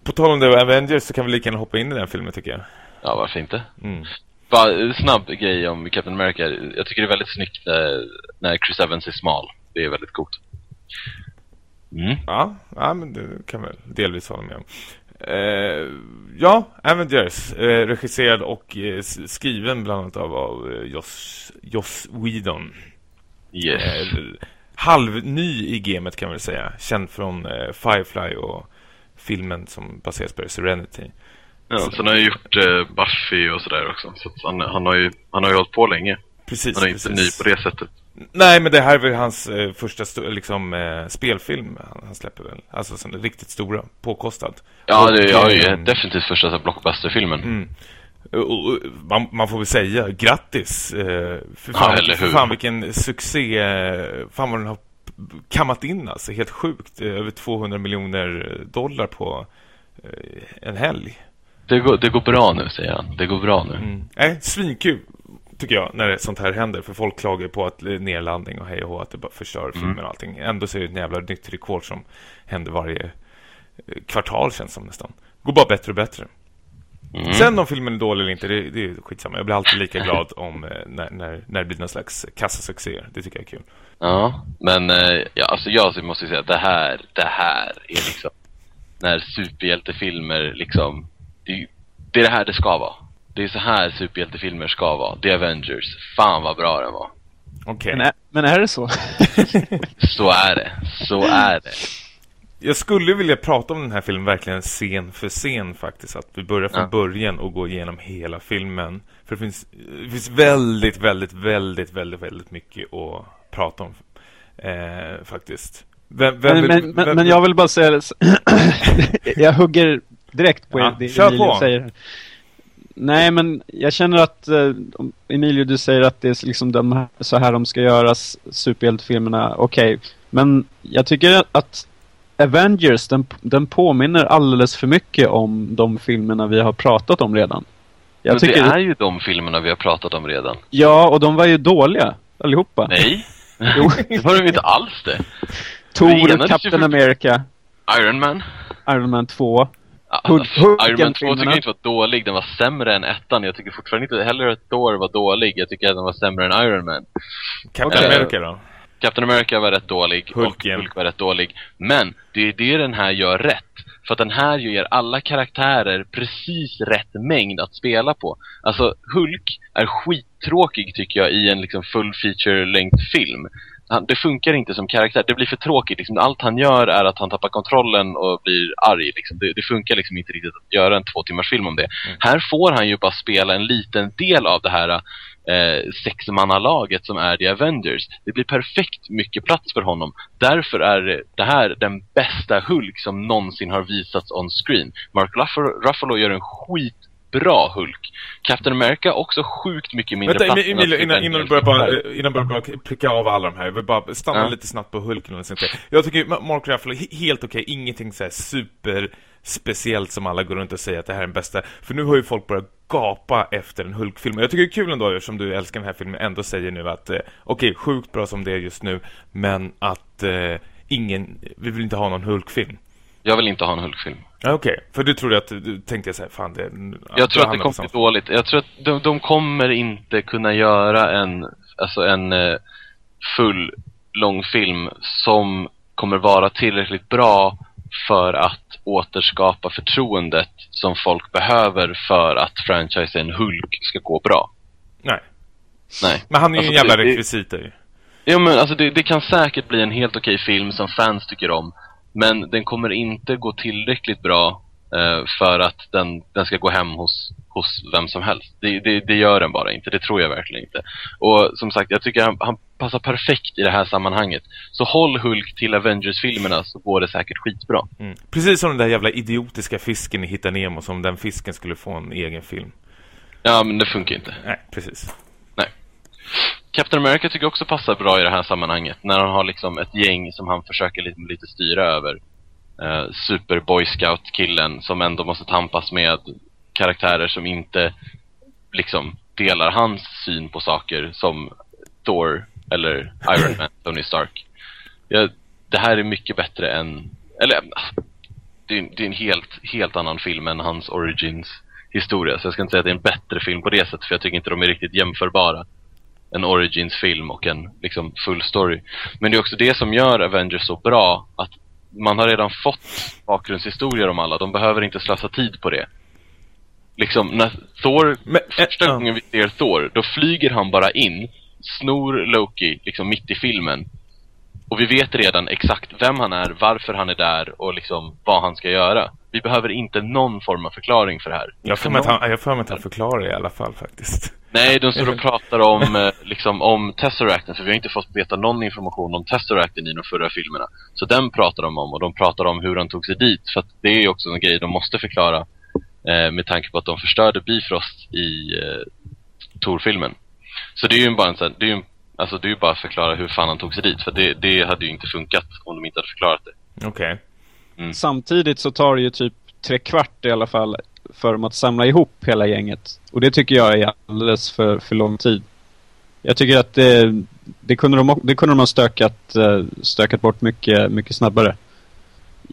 På tal om det Avengers så kan vi lika gärna hoppa in i den filmen tycker jag. Ja, varför inte? Mm. Bara en snabb grej om Captain America. Jag tycker det är väldigt snyggt när, när Chris Evans är smal. Det är väldigt coolt. Mm. Ja, ja, men det kan väl delvis hålla med om. Eh, ja, Avengers, eh, regisserad och eh, skriven bland annat av, av eh, Joss, Joss Whedon. Yes. Halvny i gamet kan man väl säga. Känd från eh, Firefly och filmen som baseras på Serenity. Ja, sen har jag gjort eh, Buffy och sådär också. Så han, han, har ju, han har ju hållit på länge. Precis, Han är inte ny precis. på det sättet. Nej, men det här är väl hans eh, första liksom, eh, spelfilm han, han släpper väl. Alltså sån riktigt stora, påkostad. Ja, det är definitivt första så blockbuster-filmen. Mm. Och, man, man får väl säga grattis. Eh, för, Ja, fan, eller för fan vilken succé. eh, Fan vad den har kammat in alltså. Helt sjukt. Eh, Över 200 miljoner dollar på eh, en helg. Det, går, det går bra nu, säger han. Det går bra nu. Mm. Nej, svinkul tycker jag när sånt här händer. För folk klagar på att eh, nedladdning och hej och hå, att det bara förstör filmen och allting. Ändå så är det ett jävla nytt rekord som händer varje eh, kvartal känns som nästan. Går bara bättre och bättre. Mm. Sen om filmen är dålig eller inte, det, det är skitsamma. Jag blir alltid lika glad om eh, när, när, när det blir någon slags kassasuccé. Det tycker jag är kul. Ja, men eh, ja, alltså jag måste säga att det här, det här är liksom när superhjältefilmer liksom, det, det är det här det ska vara. Det är så här superhjältefilmer ska vara. The Avengers. Fan vad bra den var. Okej. Men är, men är det så? Så är det. Så är det. Jag skulle vilja prata om den här filmen verkligen scen för scen faktiskt. Att vi börjar från Ja. början och går igenom hela filmen. För det finns, det finns väldigt, väldigt, väldigt, väldigt, väldigt mycket att prata om. Eh, faktiskt. Vem, vem Men, vill- men, men, vem- men jag vill bara säga det. jag hugger direkt på Ja, det Emilio säger. Nej, men jag känner att eh, Emilio, du säger att det är liksom de här, så här de ska göras, superhjältefilmerna. Okej, men jag tycker att Avengers, den, den påminner alldeles för mycket om de filmerna vi har pratat om redan. Jag Men tycker, det är ju de filmerna vi har pratat om redan. Ja, och de var ju dåliga, allihopa. Nej. Jo. det var de inte alls det. Thor, Captain för- America, Iron Man. Iron Man 2. Ja, Hugg- alltså, Iron Man 2 tycker Hulken-filmerna. jag inte var dålig, den var sämre än ettan. Jag tycker fortfarande inte heller att Thor var dålig. Jag tycker att den var sämre än Iron Man. Captain Okej. America då? Captain America var rätt dålig Hulken. och Hulk var rätt dålig. Men det är det den här gör rätt. För att den här ger alla karaktärer precis rätt mängd att spela på. Alltså Hulk är skittråkig tycker jag i en liksom full feature length film. Han, det funkar inte som karaktär, det blir för tråkigt. Liksom, allt han gör är att han tappar kontrollen och blir arg. Liksom. Det, det funkar liksom inte riktigt att göra en två timmars film om det. Här får han ju bara spela en liten del av det här eh, sexmannalaget som är The Avengers. Det blir perfekt mycket plats för honom. Därför är det här den bästa Hulk som någonsin har visats on screen. Mark Ruffalo, gör en skitbra Hulk. Captain America också sjukt mycket mindre Vänta, plats. Emilio, innan, innan du börjar bara, innan du börjar pricka av alla de här, jag vill bara stanna Ja. lite snabbt på Hulken och säga. Jag tycker Ma- Mark Ruffalo, he- helt okej, ingenting så här super speciellt som alla går runt och säger att det här är den bästa. För nu har ju folk börjat gapa efter en Hulk-film. Jag tycker det är kul ändå, som du älskar den här filmen, ändå säger nu att eh, okej, sjukt bra som det är just nu, men att eh, ingen, vi vill inte ha någon Hulk-film. Jag vill inte ha en Hulk-film. Okej, för du trodde att, du tänkte jag så här, fan det... Jag tror att det kommer bli dåligt. Jag tror att de, de kommer inte kunna göra en, alltså en eh, full långfilm som kommer vara tillräckligt bra för att återskapa förtroendet som folk behöver för att franchisen Hulk ska gå bra. Nej, Nej. men han är ju en Alltså, jävla det- det- rekvisita ju. Ja men alltså det, det kan säkert bli en helt okej film som fans tycker om. Men den kommer inte gå tillräckligt bra eh, för att den, den ska gå hem hos, hos vem som helst. Det, det, det gör den bara inte, det tror jag verkligen inte. Och som sagt, jag tycker han, han passar perfekt i det här sammanhanget. Så håll Hulk till Avengers-filmerna så går det säkert skitbra. Mm. Precis som den där jävla idiotiska fisken i Hitta Nemo, som den fisken skulle få en egen film. Ja, men det funkar inte. Nej, precis. Nej. Captain America tycker jag också passar bra i det här sammanhanget. När han har liksom ett gäng som han försöker lite, lite styra över. Eh, super Boy Scout-killen som ändå måste tampas med karaktärer som inte liksom delar hans syn på saker som Thor eller Iron Man, Tony Stark. Ja, det här är mycket bättre än... Eller, det är, det är en helt, helt annan film än hans Origins historia. Så jag ska inte säga att det är en bättre film på det sättet, för jag tycker inte de är riktigt jämförbara. En Origins-film och en liksom full story. Men det är också det som gör Avengers så bra, att man har redan fått bakgrundshistorier om alla. De behöver inte slösa tid på det. Liksom, när Thor, Men, eh, första ja. gången vi ser Thor, då flyger han bara in, snor Loki, liksom mitt i filmen. Och vi vet redan exakt vem han är, varför han är där och liksom vad han ska göra. Vi behöver inte någon form av förklaring för det här. Jag för mig att han, jag mig att han förklarar i alla fall faktiskt. Nej, de står och pratar om, eh, liksom, om Tesseracten, för vi har inte fått veta någon information om Tesseracten i de förra filmerna. Så den pratar de om, och de pratar om hur han tog sig dit, för det är också en grej de måste förklara, med tanke på att de förstörde Bifrost i eh, Tor-filmen. Så det är ju bara en sån, det är ju alltså det är ju bara att förklara hur fan han tog sig dit, för det, det hade ju inte funkat om de inte hade förklarat det. Okej. Samtidigt så tar det ju typ tre kvart i alla fall för dem att samla ihop hela gänget. Och det tycker jag är alldeles för, för lång tid. Jag tycker att det, det, kunde, de, det kunde de ha stökat, eh, stökat bort mycket, mycket snabbare.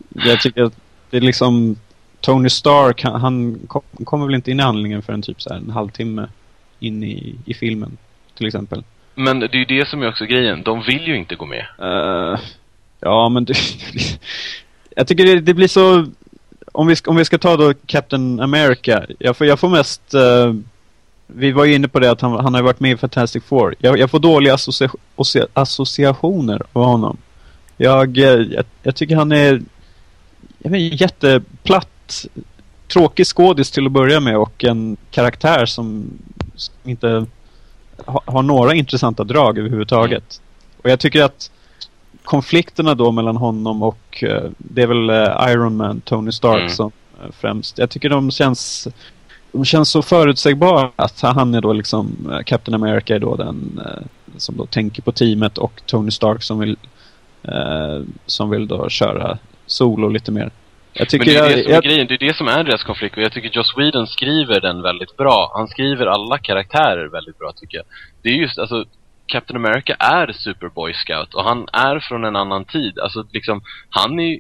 Jag tycker att det är liksom Tony Stark, han, han kom, kommer väl inte in i handlingen för en typ så här en halvtimme in i, i filmen till exempel. Men det är ju det som är också grejen, de vill ju inte gå med. Eh, ja, men det, jag tycker det, det blir så... Om vi, om vi ska ta då Captain America. Jag får, jag får mest... eh, vi var ju inne på det att han, han har varit med i Fantastic Four. Jag, jag får dåliga associa, associa, associationer av honom. Jag, eh, jag, jag tycker han är jag vet, jätteplatt, tråkig skådis till att börja med och en karaktär som, som inte ha, har några intressanta drag överhuvudtaget. Och jag tycker att konflikterna då mellan honom och eh, det är väl eh, Iron Man, Tony Stark Mm. som eh, främst. Jag tycker de känns de känns så förutsägbara att han är då liksom Captain America är då den som då tänker på teamet och Tony Stark som vill som vill då köra solo lite mer. Jag tycker Men det är jag, det som är jag, grejen, det är det som är deras konflikt och jag tycker Joss Whedon skriver den väldigt bra. Han skriver alla karaktärer väldigt bra tycker jag. Det är just, alltså, Captain America är Superboy Scout och han är från en annan tid. Alltså liksom, han är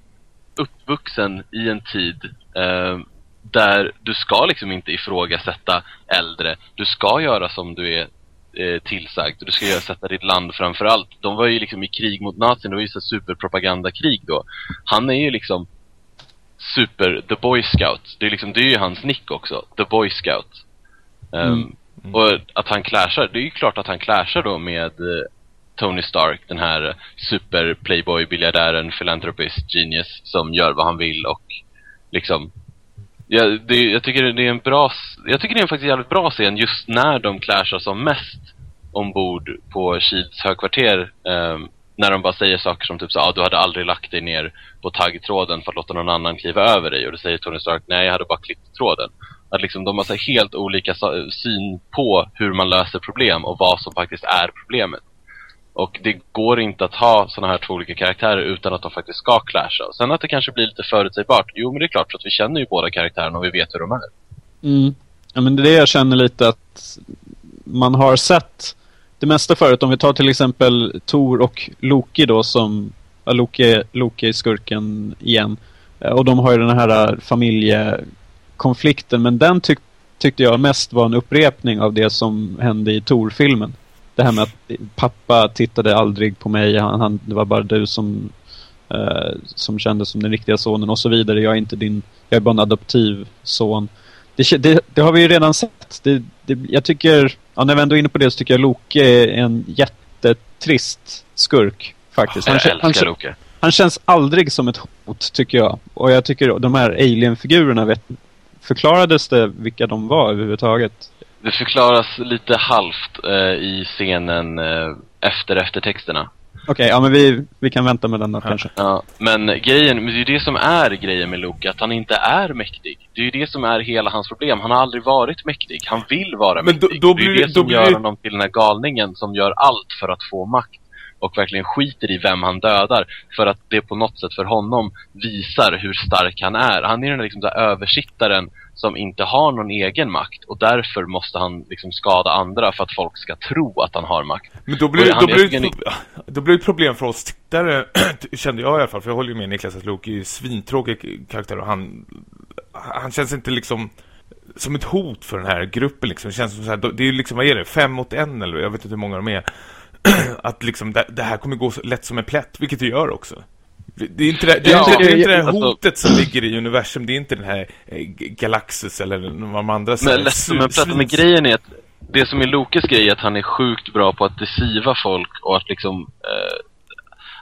uppvuxen i en tid eh, där du ska liksom inte ifrågasätta äldre. Du ska göra som du är eh, tillsagd. Du ska göra, sätta ditt land framför allt. De var ju liksom i krig mot nazin, det var ju så superpropagandakrig då. Han är ju liksom super The Boy Scout. Det är liksom, det är ju hans nick också. The Boy Scout. Ehm, Och att han clashar, det är ju klart att han clashar då med eh, Tony Stark, den här super playboy, biljardären, philanthropist, genius som gör vad han vill och liksom Ja, det, jag tycker det är en bra... Jag tycker det är faktiskt en jävligt bra scen just när de clashar som mest ombord på Shields högkvarter. ehm, när de bara säger saker som typ så ah, du hade aldrig lagt dig ner på taggtråden för att låta någon annan kliva över dig. Och då säger Tony Stark, nej jag hade bara klippt tråden. Att liksom de har så helt olika syn på hur man löser problem och vad som faktiskt är problemet. Och det går inte att ha sådana här två olika karaktärer utan att de faktiskt ska clasha. Och Sen att det kanske blir lite förutsägbart. Jo, men det är klart, för att vi känner ju båda karaktärerna och vi vet hur de är. Mm. Ja, men det är det jag känner lite att man har sett det mesta förut. Om vi tar till exempel Tor och Loki då som ja, Loki, Loki är skurken igen. Eh, och de har ju den här eh, familjekonflikten. Men den tyck, tyckte jag mest var en upprepning av det som hände i Tor-filmen. Det här med att pappa tittade aldrig på mig. Han, han, det var bara du som, eh, som kändes som den riktiga sonen och så vidare. Jag är inte din, jag är bara en adoptiv son. Det, det, det har vi ju redan sett. Det, det, jag tycker, ja, när vi ändå är inne på det så tycker jag Loke är en jättetrist skurk. Faktiskt. Han, Jag älskar han, Loke. han känns aldrig som ett hot tycker jag. Och jag tycker de här alien-figurerna, vet, förklarades det vilka de var överhuvudtaget? Det förklaras lite halvt eh, i scenen eh, efter eftertexterna. Okej, ja men vi, vi kan vänta med den då kanske. Ja, men grejen, men det är ju det som är grejen med Loke, att han inte är mäktig. Det är ju det som är hela hans problem. Han har aldrig varit mäktig. Han vill vara Men då- mäktig. då det är blir ju det- då som blir gör honom till den här galningen som gör allt för att få makt. Och verkligen skiter i vem han dödar. För att det på något sätt för honom visar hur stark han är. Han är den liksom, där översittaren som inte har någon egen makt. Och därför måste han liksom skada andra för att folk ska tro att han har makt. Men då blir, då, blir det, en- ett pro- då blir det problem för oss tittare, kände jag i alla fall, för jag håller ju med Niklas att Loki är svintråkig karaktär och han, han känns inte liksom som ett hot för den här gruppen liksom. Det känns som så här, det är ju liksom, vad är det, fem mot en eller jag vet inte hur många de är. att liksom, det, det här kommer gå så lätt som en plätt, vilket det gör också. Det är inte det, det, är Ja, inte, det, är inte det här alltså- hotet som ligger i universum, det är inte den här eh, Galaxus eller de andra här Men ledsen, men, svin- prata, men grejen är att det som är Lokes grej är att han är sjukt bra på att deceiva folk och att liksom eh,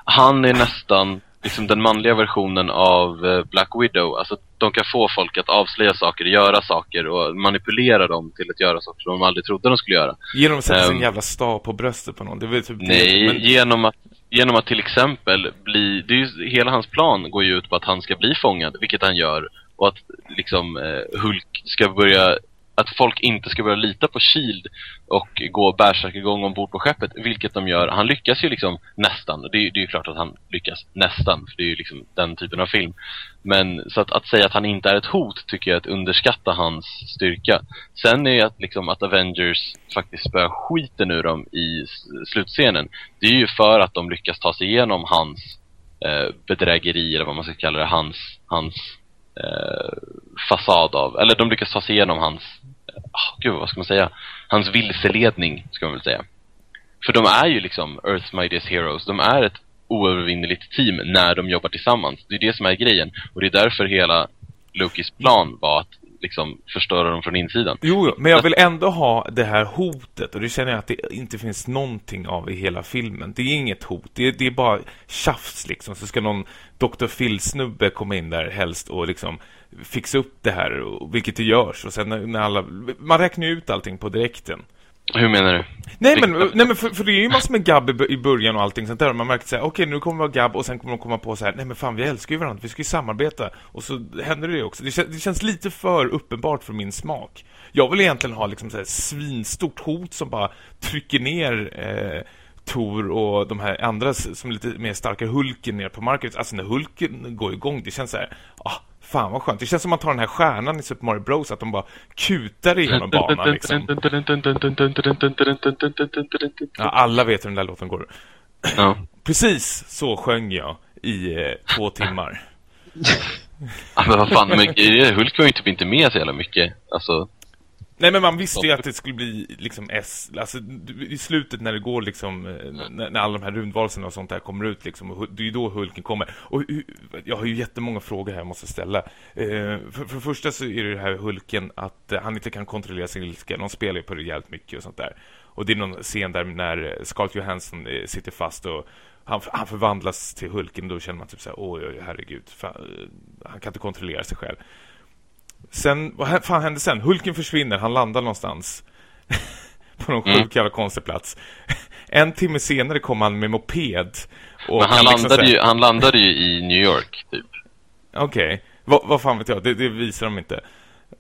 han är nästan liksom den manliga versionen av eh, Black Widow. Alltså de kan få folk att avslöja saker, göra saker och manipulera dem till att göra saker som de aldrig trodde de skulle göra. Genom att sätta sin Ehm. jävla stav på bröstet på någon. Det typ det, Nej, men- genom, att, genom att till exempel bli... Det är ju, hela hans plan går ju ut på att han ska bli fångad, vilket han gör. Och att liksom eh, Hulk ska börja... Att folk inte ska börja lita på Shield och gå bärsärkagång ombord på skeppet, vilket de gör. Han lyckas ju liksom nästan. Det är, det är ju klart att han lyckas nästan, för det är ju liksom den typen av film. Men så att, att säga att han inte är ett hot tycker jag är att underskatta hans styrka. Sen är att liksom att Avengers faktiskt spöar skiten ur dem i slutscenen. Det är ju för att de lyckas ta sig igenom hans eh, bedrägeri eller vad man ska kalla det, hans, hans eh, fasad av, eller de lyckas ta sig igenom hans, oh, gud vad ska man säga, hans vilseledning ska man väl säga. För de är ju liksom Earth's Mightiest Heroes, de är ett oövervinneligt team när de jobbar tillsammans. Det är det som är grejen. Och det är därför hela Lokis plan var att liksom förstöra dem från insidan. Jo, jo, men jag vill ändå ha det här hotet och det känner jag att det inte finns någonting av i hela filmen. Det är inget hot, det är, det är bara tjafs liksom. Så ska någon Dr. Phil-snubbe komma in där helst och liksom fixa upp det här, och, vilket det görs. Och sen när, när alla... Man räknar ju ut allting på direkten. Hur menar du? Nej men, nej, men för, för det är ju massor med gabb i, början och allting sånt där. Man märker såhär, okej nu kommer det vara gabb och sen kommer de komma på så här, nej men fan vi älskar ju varandra, vi ska ju samarbeta. Och så händer det också. Det, det känns lite för uppenbart för min smak. Jag vill egentligen ha liksom så här svinstort hot som bara trycker ner eh, Tor och de här andra som är lite mer starka Hulken ner på marken. Alltså när Hulken går igång, det känns så här, ah, fan vad skönt. Det känns som att man tar den här stjärnan i Super Mario Bros, att de bara kutar igenom banan liksom. Ja, alla vet hur den där låten går. Ja. Precis så sjöng jag i eh, två timmar. Ja, men vad fan, men Hulk var ju typ inte med så jävla mycket. Alltså, Nej men man visste ju att det skulle bli liksom S, alltså i slutet när det går liksom, eh, när, när alla de här rundvalserna och sånt där kommer ut liksom, och det är ju då Hulken kommer. Och jag har ju jättemånga frågor här jag måste ställa. Eh, för, för det första så är det det här Hulken att eh, han inte kan kontrollera sin ilska, de spelar ju på det jävligt mycket och sånt där. Och det är någon scen där när Scarlett Johansson sitter fast och han, han förvandlas till Hulken, då känner man typ så här, oj, oj herregud, fan, han kan inte kontrollera sig själv. Sen, vad fan hände sen? Hulken försvinner, han landar någonstans. på någon Mm. sjuk jävla konstig plats. En timme senare kom han med moped. Och Men han liksom landade, ju, han landade ju i New York, typ. Okej, vad, vad fan vet jag, det, det visar de inte.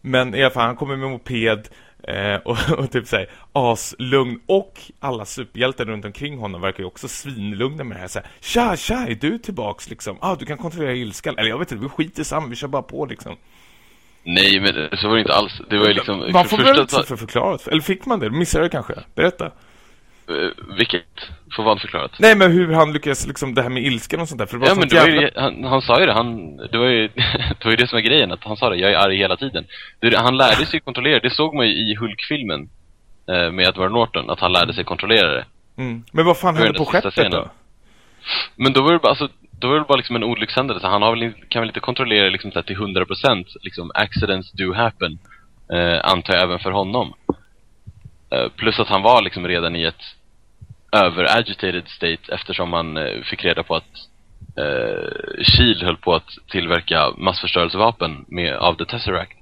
Men i alla fall, han kommer med moped eh, och, och typ såhär aslugn och alla superhjältar runt omkring honom verkar ju också svinlugna med det här såhär Tja, tja, är du tillbaks liksom? Ah, du kan kontrollera ilskan. Eller jag vet inte, vi skiter samma, vi kör bara på liksom. Nej, men så var det inte alls. Det var ju liksom... Man får väl inte för förklarat? Eller fick man det? Missade jag kanske? Berätta. eh, Vilket? Får vad förklarat? Nej, men hur han lyckas liksom, det här med ilskan och sånt där. För det var Ja, men det ju, jävla... det- han, han sa ju det, han, det var ju, det var ju det som var grejen, att han sa det, jag är arg hela tiden. Det, han lärde sig kontrollera, det såg man ju i Hulk-filmen eh, med Edward Norton, att han lärde sig kontrollera det. Mm. Men vad fan hände på skeppet då? Men då var det bara, alltså, då var det bara liksom en olyckshändelse. Han har väl, kan väl inte kontrollera liksom så till 100% liksom accidents do happen. Eh, antar jag även för honom. Eh, plus att han var liksom redan i ett över-agitated state eftersom han eh, fick reda på att eh, Shield höll på att tillverka massförstörelsevapen med, av The Tesseract.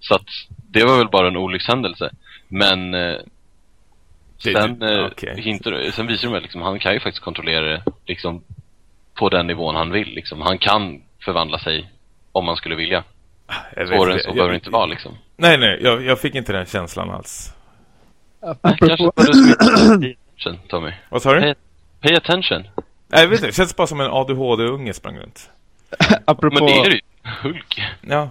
Så att det var väl bara en olyckshändelse. Men eh, sen, det- eh, okej. hintar, sen visar de att liksom, han kan ju faktiskt kontrollera det liksom, på den nivån han vill. Liksom. Han kan förvandla sig om man skulle vilja. Svårare än inte. så behöver det inte vara liksom. Nej, nej, jag, jag fick inte den känslan alls. Kanske Apropå, attention, Tommy. Vad sa du? Pay, attention. Nej, jag vet inte. Det känns bara som en ADHD-unge sprang runt. apropå, Men det är det ju. Hulk. Ja.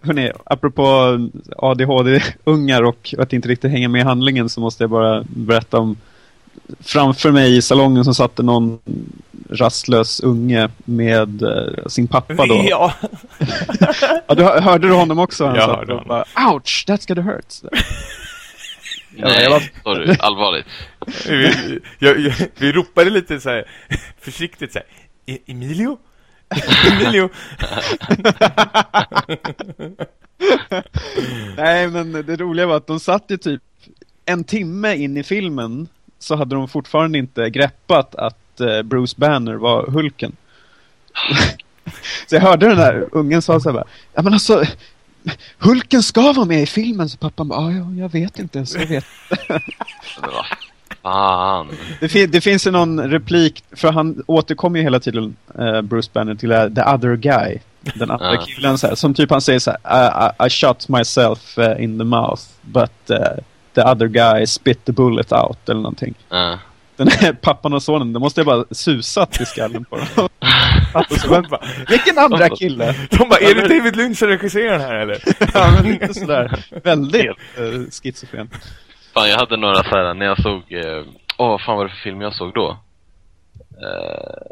hörni, apropå ADHD-ungar och att inte riktigt hänga med i handlingen så måste jag bara berätta om framför mig i salongen så satt det någon rastlös unge med eh, sin pappa då. Ja. Ja, du, hör- hörde du honom också? Han Jag satt hörde och honom. bara, Ouch, that's gonna hurt. Nej, jag var- sorry. Allvarligt. vi, jag, jag, vi ropade lite så här försiktigt så här. "E- Emilio? Emilio? Nej, men det roliga var att de satt ju typ en timme in i filmen så hade de fortfarande inte greppat att eh, Bruce Banner var Hulken. så jag hörde den där ungen sa så här bara, ja men alltså Hulken ska vara med i filmen så pappan bara, "Ah, ja, jag vet inte, så jag vet. Fan. Det, fin- det finns ju någon replik, för han återkommer ju hela tiden, eh, Bruce Banner, till eh, the other guy. Den andra killen så här, som typ han säger så här, I, I, I shot myself eh, in the mouth, but eh, the other guy spit the bullet out, eller någonting. Ja. Den här pappan och sonen, det måste jag bara susat i skallen på dem. Bara, Vilken andra kille? de bara, är det David Lynch som regisserar den här eller? Ja, men lite sådär, väldigt eh, schizofren. Fan, jag hade några så här när jag såg... eh, Åh, vad fan var det för film jag såg då? Eh,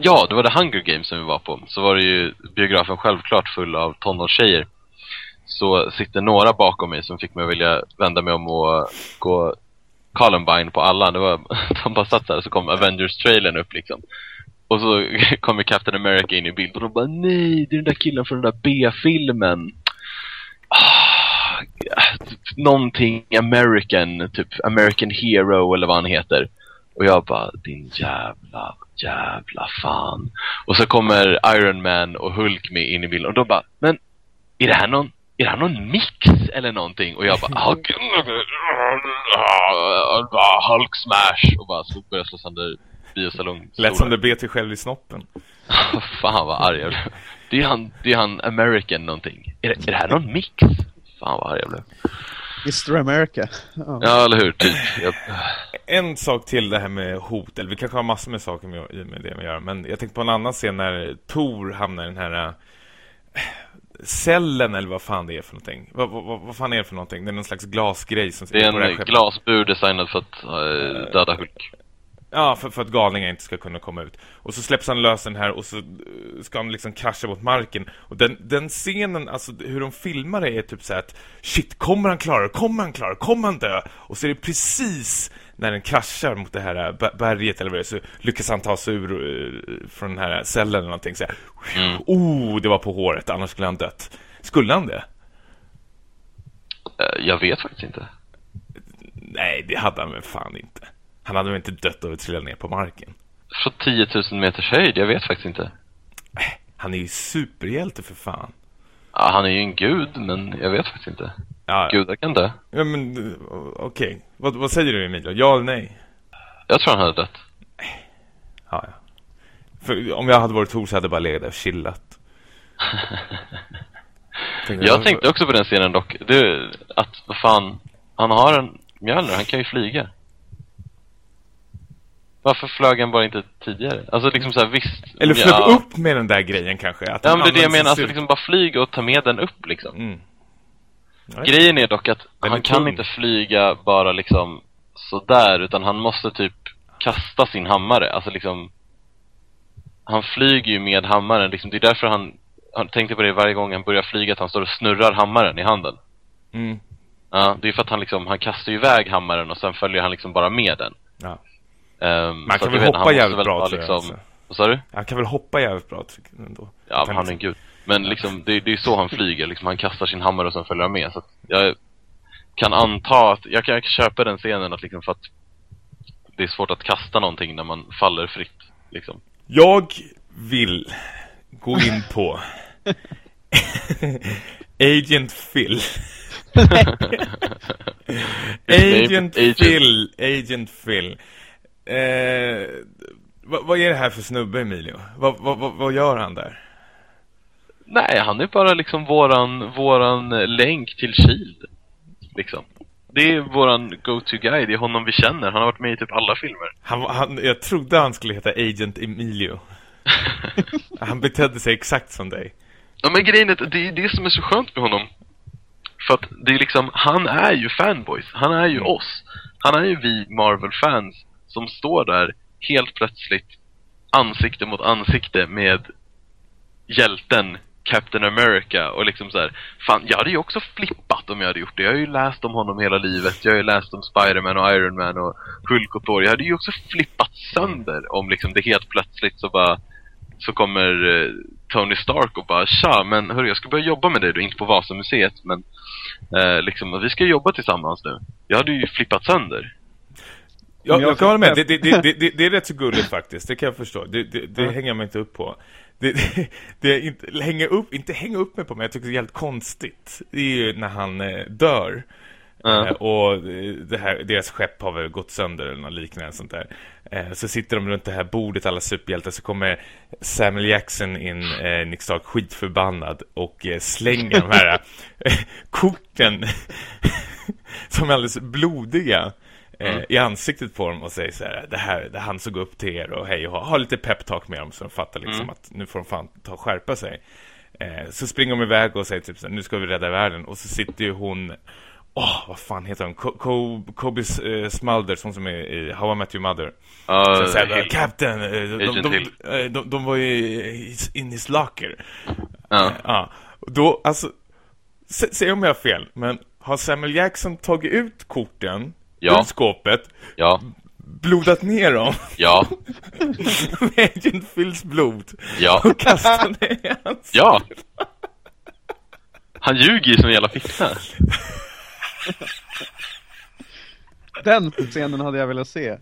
ja, det var The Hunger Games som vi var på. Så var det ju biografen självklart full av tonårstjejer. Så sitter några bakom mig som fick mig att vilja vända mig om och gå Columbine på alla. Det var, de bara satt där och så kom Avengers-trailern upp liksom. Och så kommer Captain America in i bild och de bara nej, det är den där killen från den där B-filmen. Ah, någonting American, typ American Hero eller vad han heter. Och jag bara, din jävla, jävla fan. Och så kommer Iron Man och Hulk med in i bilden och de bara, men är det här någon, är det här någon mix eller någonting? Och jag bara, ah, ah, Hulk smash! Och bara så började jag slå sönder biosalong. Lät som det bet sig själv i snoppen. Fan vad arg jag blev. Det är han, det är han American någonting. Är det, är det här någon mix? Fan vad arg jag blev. Mr America. Ja. Ja, eller hur? Typ. Jag, En sak till det här med hot, eller vi kanske har massor med saker med, med det att göra, men jag tänkte på en annan scen när Tor hamnar i den här äh, cellen, eller vad fan det är för någonting. Vad, vad, vad- fan är det för någonting? Det är någon slags glasgrej som det är på det här en skeppet. glasbur designad för att uh, döda Hulk. Ja, för, för att galningar inte ska kunna komma ut. Och så släpps han lös den här och så eh, ska han liksom krascha mot marken. Och den, den scenen, alltså hur de filmar det är typ så här att Shit, kommer han klara det? Kommer han klara det? Kommer han dö? Och så är det precis när den kraschar mot det här ber- berget eller vad det är, så lyckas han ta sig ur eh, från den här cellen eller någonting så här. Mm. Oh, det var på håret, annars skulle han dött. Skulle han det? Eh, jag vet faktiskt inte. Nej, det hade han väl fan inte. Han hade väl inte dött av att trilla ner på marken. Från 10 000 meters höjd, jag vet faktiskt inte. Han är ju superhjälte för fan. Ja, han är ju en gud, men jag vet faktiskt inte. Ja, Gudar kan dö. ja men okej. Vad, vad säger du Emilio? Ja eller nej? Jag tror han hade dött. Ja, ja. För om jag hade varit Tor så hade jag bara legat där och chillat. Tänkte, Jag vad- tänkte också på den scenen dock. Det, att, vad fan, han har en Mjölner, han kan ju flyga. Varför flög han bara inte tidigare? Alltså liksom så här, visst. Eller flög ja. upp med den där grejen kanske. Att Ja men det är det jag menar, alltså liksom bara flyga och ta med den upp liksom. Mm. Grejen är dock att Den han kan inte flyga bara liksom sådär, utan han måste typ kasta sin hammare. Alltså liksom Han flyger ju med hammaren, liksom, det är därför han Han tänkte på det varje gång han börjar flyga, att han står och snurrar hammaren i handen. Mm. Ja, det är för att han liksom, han kastar ju iväg hammaren och sen följer han liksom bara med den. Ja. Ehm, Man kan väl hoppa jävligt bra, tror jag, liksom, alltså. Vad sa du? Han kan väl hoppa jävligt bra ändå. Ja, han är en liksom- gud. Men liksom, det, det är så han flyger. Liksom, han kastar sin hammare och sen följer han med. Så att jag kan anta att, jag kan, jag kan köpa den scenen att liksom för att det är svårt att kasta någonting när man faller fritt. Liksom. Jag vill gå in på Agent Phil. Agent. Phil, Agent Phil. Eh, vad, vad är det här för snubbe Emilio? Vad, vad, vad gör han där? Nej, han är bara liksom våran, våran länk till Shield. Liksom. Det är våran go-to-guy, det är honom vi känner. Han har varit med i typ alla filmer. Han, han, jag trodde han skulle heta Agent Emilio. Han betedde sig exakt som dig. Ja men grejen är att det är det som är så skönt med honom. För att det är liksom, han är ju fanboys. Han är ju oss. Han är ju vi Marvel-fans som står där helt plötsligt ansikte mot ansikte med hjälten Captain America och liksom så här, fan jag hade ju också flippat om jag hade gjort det. Jag har ju läst om honom hela livet. Jag har ju läst om Spider-Man och Iron Man och Hulk och Thor. Jag hade ju också flippat sönder om liksom det helt plötsligt så bara så kommer eh, Tony Stark och bara Tja, men hörru, jag ska börja jobba med dig då, inte på Vasamuseet men eh, liksom, vi ska jobba tillsammans nu. Jag hade ju flippat sönder. Jag, Om jag kan hålla med, det, det, det, det, det är rätt så gulligt faktiskt, det kan jag förstå. Det, det, det Ja. hänger jag mig inte upp på. Det, det, det inte, hänga upp, inte hänga upp mig på, men jag tycker det är helt konstigt. Det är ju när han eh, dör. Eh, och eh, det här, deras skepp har väl gått sönder eller något liknande sånt där. Eh, så sitter de runt det här bordet, alla superhjältar, så kommer Samuel Jackson in, eh, Nick Stark, skitförbannad och eh, slänger de här korten som är alldeles blodiga eh, i ansiktet på dem och säger så här, det här, det han såg upp till er och hej och ha, ha lite peptalk med dem så de fattar liksom Mm. att nu får de fan ta och skärpa sig. Eh, så springer de iväg och säger typ så här, nu ska vi rädda världen och så sitter ju hon Åh, vad fan heter hon? Co Co Kobe eh, Smulder, som som är i How I Met Your Mother. Ja, Så Hill. uh, Captain, eh, de, de, eh, de, de var ju in his locker. Ja. Ja, och då, alltså, se, se om jag har fel, men har Samuel Jackson tagit ut korten Ja. ur skåpet, Ja, blodat ner dem ja, med Agent Phils blod ja, och kastat det i hans... ja. Han ljuger ju som en jävla fitta. Den scenen hade jag velat se.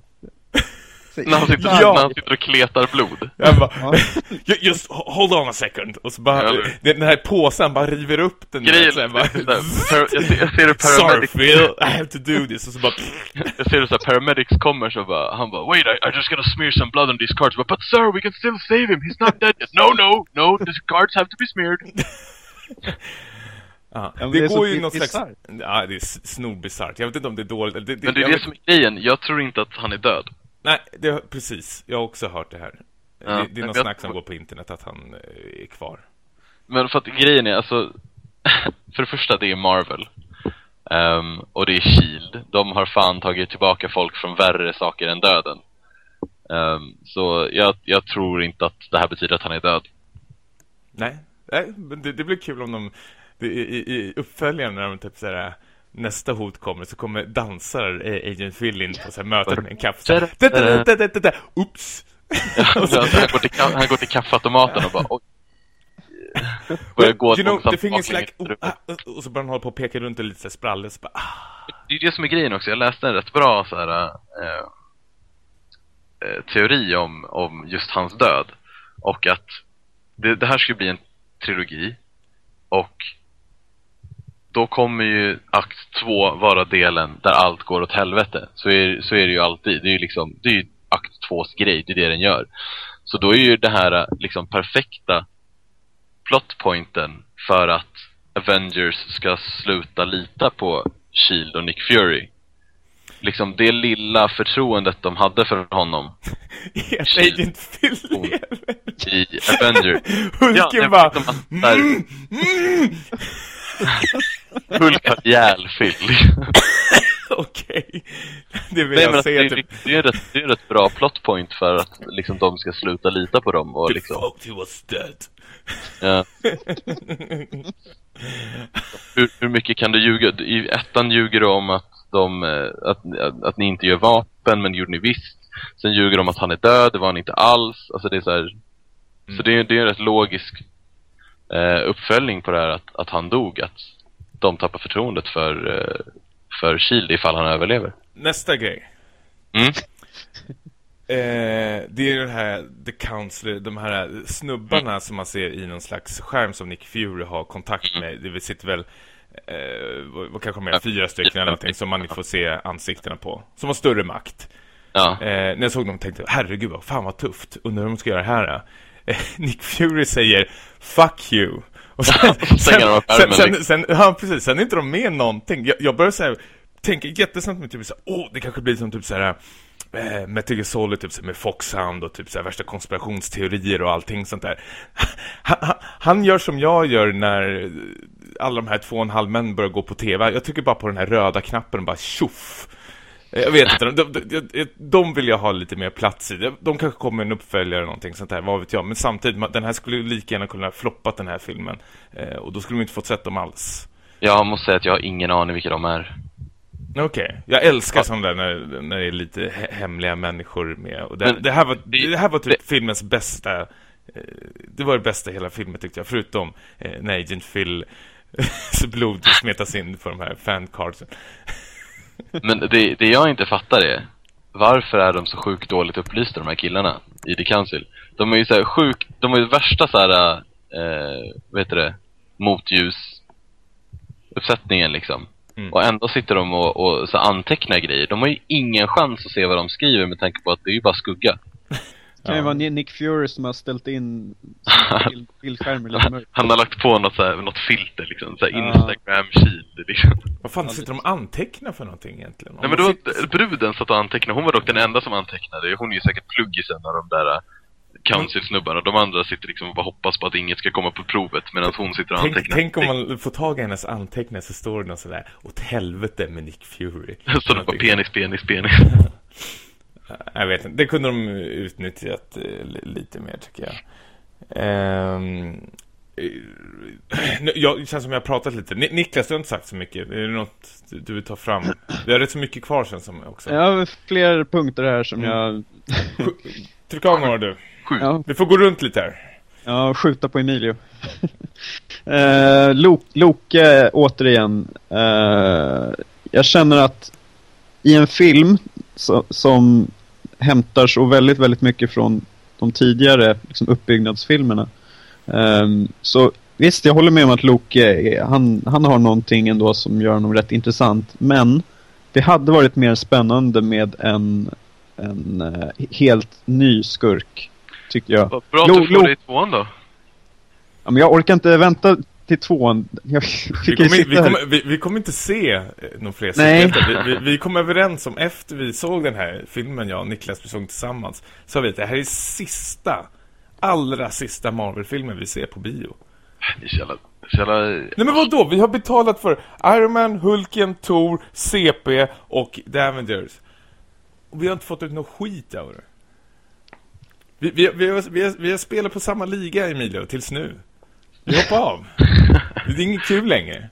När han sitter, Ja. när han sitter och kletar blod. Jag bara, Ja. "Ju- just hold on a second. Och så bara, Ja, den här påsen bara river upp den. Grejen, så här, bara, jag, ser, jag ser hur Sorry paramedics, Phil, I have to do this. Och så bara, jag ser hur såhär paramedics kommer så bara, han bara Wait, I, I just gotta smear some blood on these cards. But, but sir, we can still save him, he's not dead yet. No, no, no, these cards have to be smeared. ja, det, det så går ju någon slags, ja det är snorbisarrt. Jag vet inte om det är dåligt. Det, det, Men det är jag det vet- som är grejen, jag tror inte att han är död. Nej, det, precis. Jag har också hört det här. Ja, det, det är jag snack som går på internet att han eh, är kvar. Men för att grejen är alltså För det första, det är Marvel Ehm, Och det är Shield De har fan tagit tillbaka folk från värre saker än döden Ehm, Så jag, jag tror inte att det här betyder att han är död Nej, nej men det, det blir kul om de det, i, i uppföljaren när de typ såhär Nästa hot kommer så kommer dansar eh, Agent Phil in på så här, mötet med en kaffe Oops! Han, går till, han går till kaffeautomaten och bara oj. Börjar gå you know, the thing is like, oh, ah, ah, och så börjar han hålla på och peka runt och lite så här spralligt så bara, ah. Det är det som är grejen också. Jag läste en rätt bra så här, eh, eh, teori om, om just hans död. Och att det, det här skulle bli en trilogi. Och då kommer ju akt två vara delen där allt går åt helvete. Så är, så är det ju alltid. Det är ju liksom, det är ju akt tvås grej, det är det den gör. Så då är ju det här liksom perfekta plotpointen för att Avengers ska sluta lita på Shield och Nick Fury. Liksom det lilla förtroendet de hade för honom Ert. Agent Phil i Avengers. Hulken nej, bara... Mm, mm. Hulk har ihjäl Phil. Okej. Det vill Nej, men jag alltså, det, säga är, typ... det, är en rätt, det är en rätt bra plotpoint för att liksom, de ska sluta lita på dem och The liksom, he was dead. ja. hur, hur mycket kan du ljuga? I ettan ljuger du om att, de, eh, att, att, att ni inte gör vapen, men gjorde ni visst. Sen ljuger de om att han är död, det var han inte alls. Alltså det är så här, Så det är, det är en rätt logisk eh, uppföljning på det här att, att han dog. Att de tappar förtroendet för, eh, för Shield ifall han överlever. Nästa grej. Mm. Eh, det är det här The Counselor, de här snubbarna Mm. som man ser i någon slags skärm som Nick Fury har kontakt med. Det sitter väl, eh, vad, kanske mer, fyra stycken eller någonting som man inte får se ansiktena på. Som har större makt. Ja. Eh, när jag såg dem tänkte jag, herregud, fan vad tufft. Undrar hur de ska göra det här. Eh, Nick Fury säger, fuck you. Och sen, sen, armen, sen, liksom. sen, ja, precis, sen är inte de med någonting. Jag, jag börjar här, tänka jättesnabbt med typ så åh, det kanske blir som typ så här eh, Metal Solid typ så med Foxhound och typ så värsta konspirationsteorier och allting sånt där. Han, han, han gör som jag gör när alla de här två och en halv män börjar gå på tv. Jag trycker bara på den här röda knappen och bara tjoff. Jag vet inte, de, de, de, vill jag ha lite mer plats i. De, kanske kommer en uppföljare eller någonting sånt där, vad vet jag. Men samtidigt, man- den här skulle ju lika gärna kunna floppat den här filmen. Eh, och då skulle de inte fått sett dem alls. Jag måste säga att jag har ingen aning vilka de är. Okej, jag älskar Ja. sånt där när, när det är lite he- hemliga människor med. Och det, det, här var, det- det här var typ filmens bästa... Eh, det var det bästa i hela filmen tyckte jag, förutom eh, när Agent Phil blod smetas in på de här fancardsen. Men det, det jag inte fattar är varför är de så sjukt dåligt upplysta de här killarna i The Council? De är ju så här sjukt, de är ju värsta så här, eh, vad heter det, motljus uppsättningen liksom. Mm. Och ändå sitter de och, och så antecknar grejer. De har ju ingen chans att se vad de skriver med tanke på att det är ju bara skugga. Det kan ju Ja. vara Nick Fury som har ställt in bild- bildskärmen lite mörkt. Han har lagt på något, så här, något filter liksom, så här Ja. Instagram-shield liksom. Vad fan sitter de och antecknar för någonting egentligen? Om Nej men då, sitter- bruden satt och antecknade, hon var dock den enda som antecknade. Hon är ju säkert pluggisen av de där äh, council-snubbarna. De andra sitter liksom och bara hoppas på att inget ska komma på provet medan hon sitter och Tänk, antecknar. tänk om man får tag i hennes anteckningar så står det något sådär Åt helvete med Nick Fury Så det bara penis, penis, penis. Jag vet inte, det kunde de utnyttjat eh, li- lite mer tycker jag eh, nu- jag, det känns som jag har pratat lite Ni- Niklas, du har inte sagt så mycket Är det något du- vill ta fram? Vi har rätt så mycket kvar känns som också Jag har fler punkter här som Mm. jag... Tryck av några du. Ja, Vi får gå runt lite här ja skjuta på Emilio. uh, Loke, Loke, återigen. Eh, jag känner att i en film så, som hämtar så väldigt, väldigt mycket från de tidigare liksom, uppbyggnadsfilmerna. ehm, så visst, jag håller med om att Loke, är- han, han har någonting ändå som gör honom rätt intressant. Men det hade varit mer spännande med en, en eh, helt ny skurk, tycker jag. Vad bra att du får det i tvåan då. Ja, men jag orkar inte vänta till tvåan. Jag vi kommer, sitta vi, kommer, vi, vi kommer inte se eh, någon fler Nej. vi, vi, vi kom överens om efter vi såg den här filmen jag och Niklas vi såg tillsammans Så vi att det här är sista Allra sista Marvel-filmen vi ser på bio Det är så jävla, så jävla... Nej men vadå? Vi har betalat för Iron Man, Hulken, Thor, CP och The Avengers Och vi har inte fått ut någon skit av det vi, vi, vi, har, vi, har, vi har spelat på samma liga Emilio, tills nu Vi hoppar av Det är inget kul längre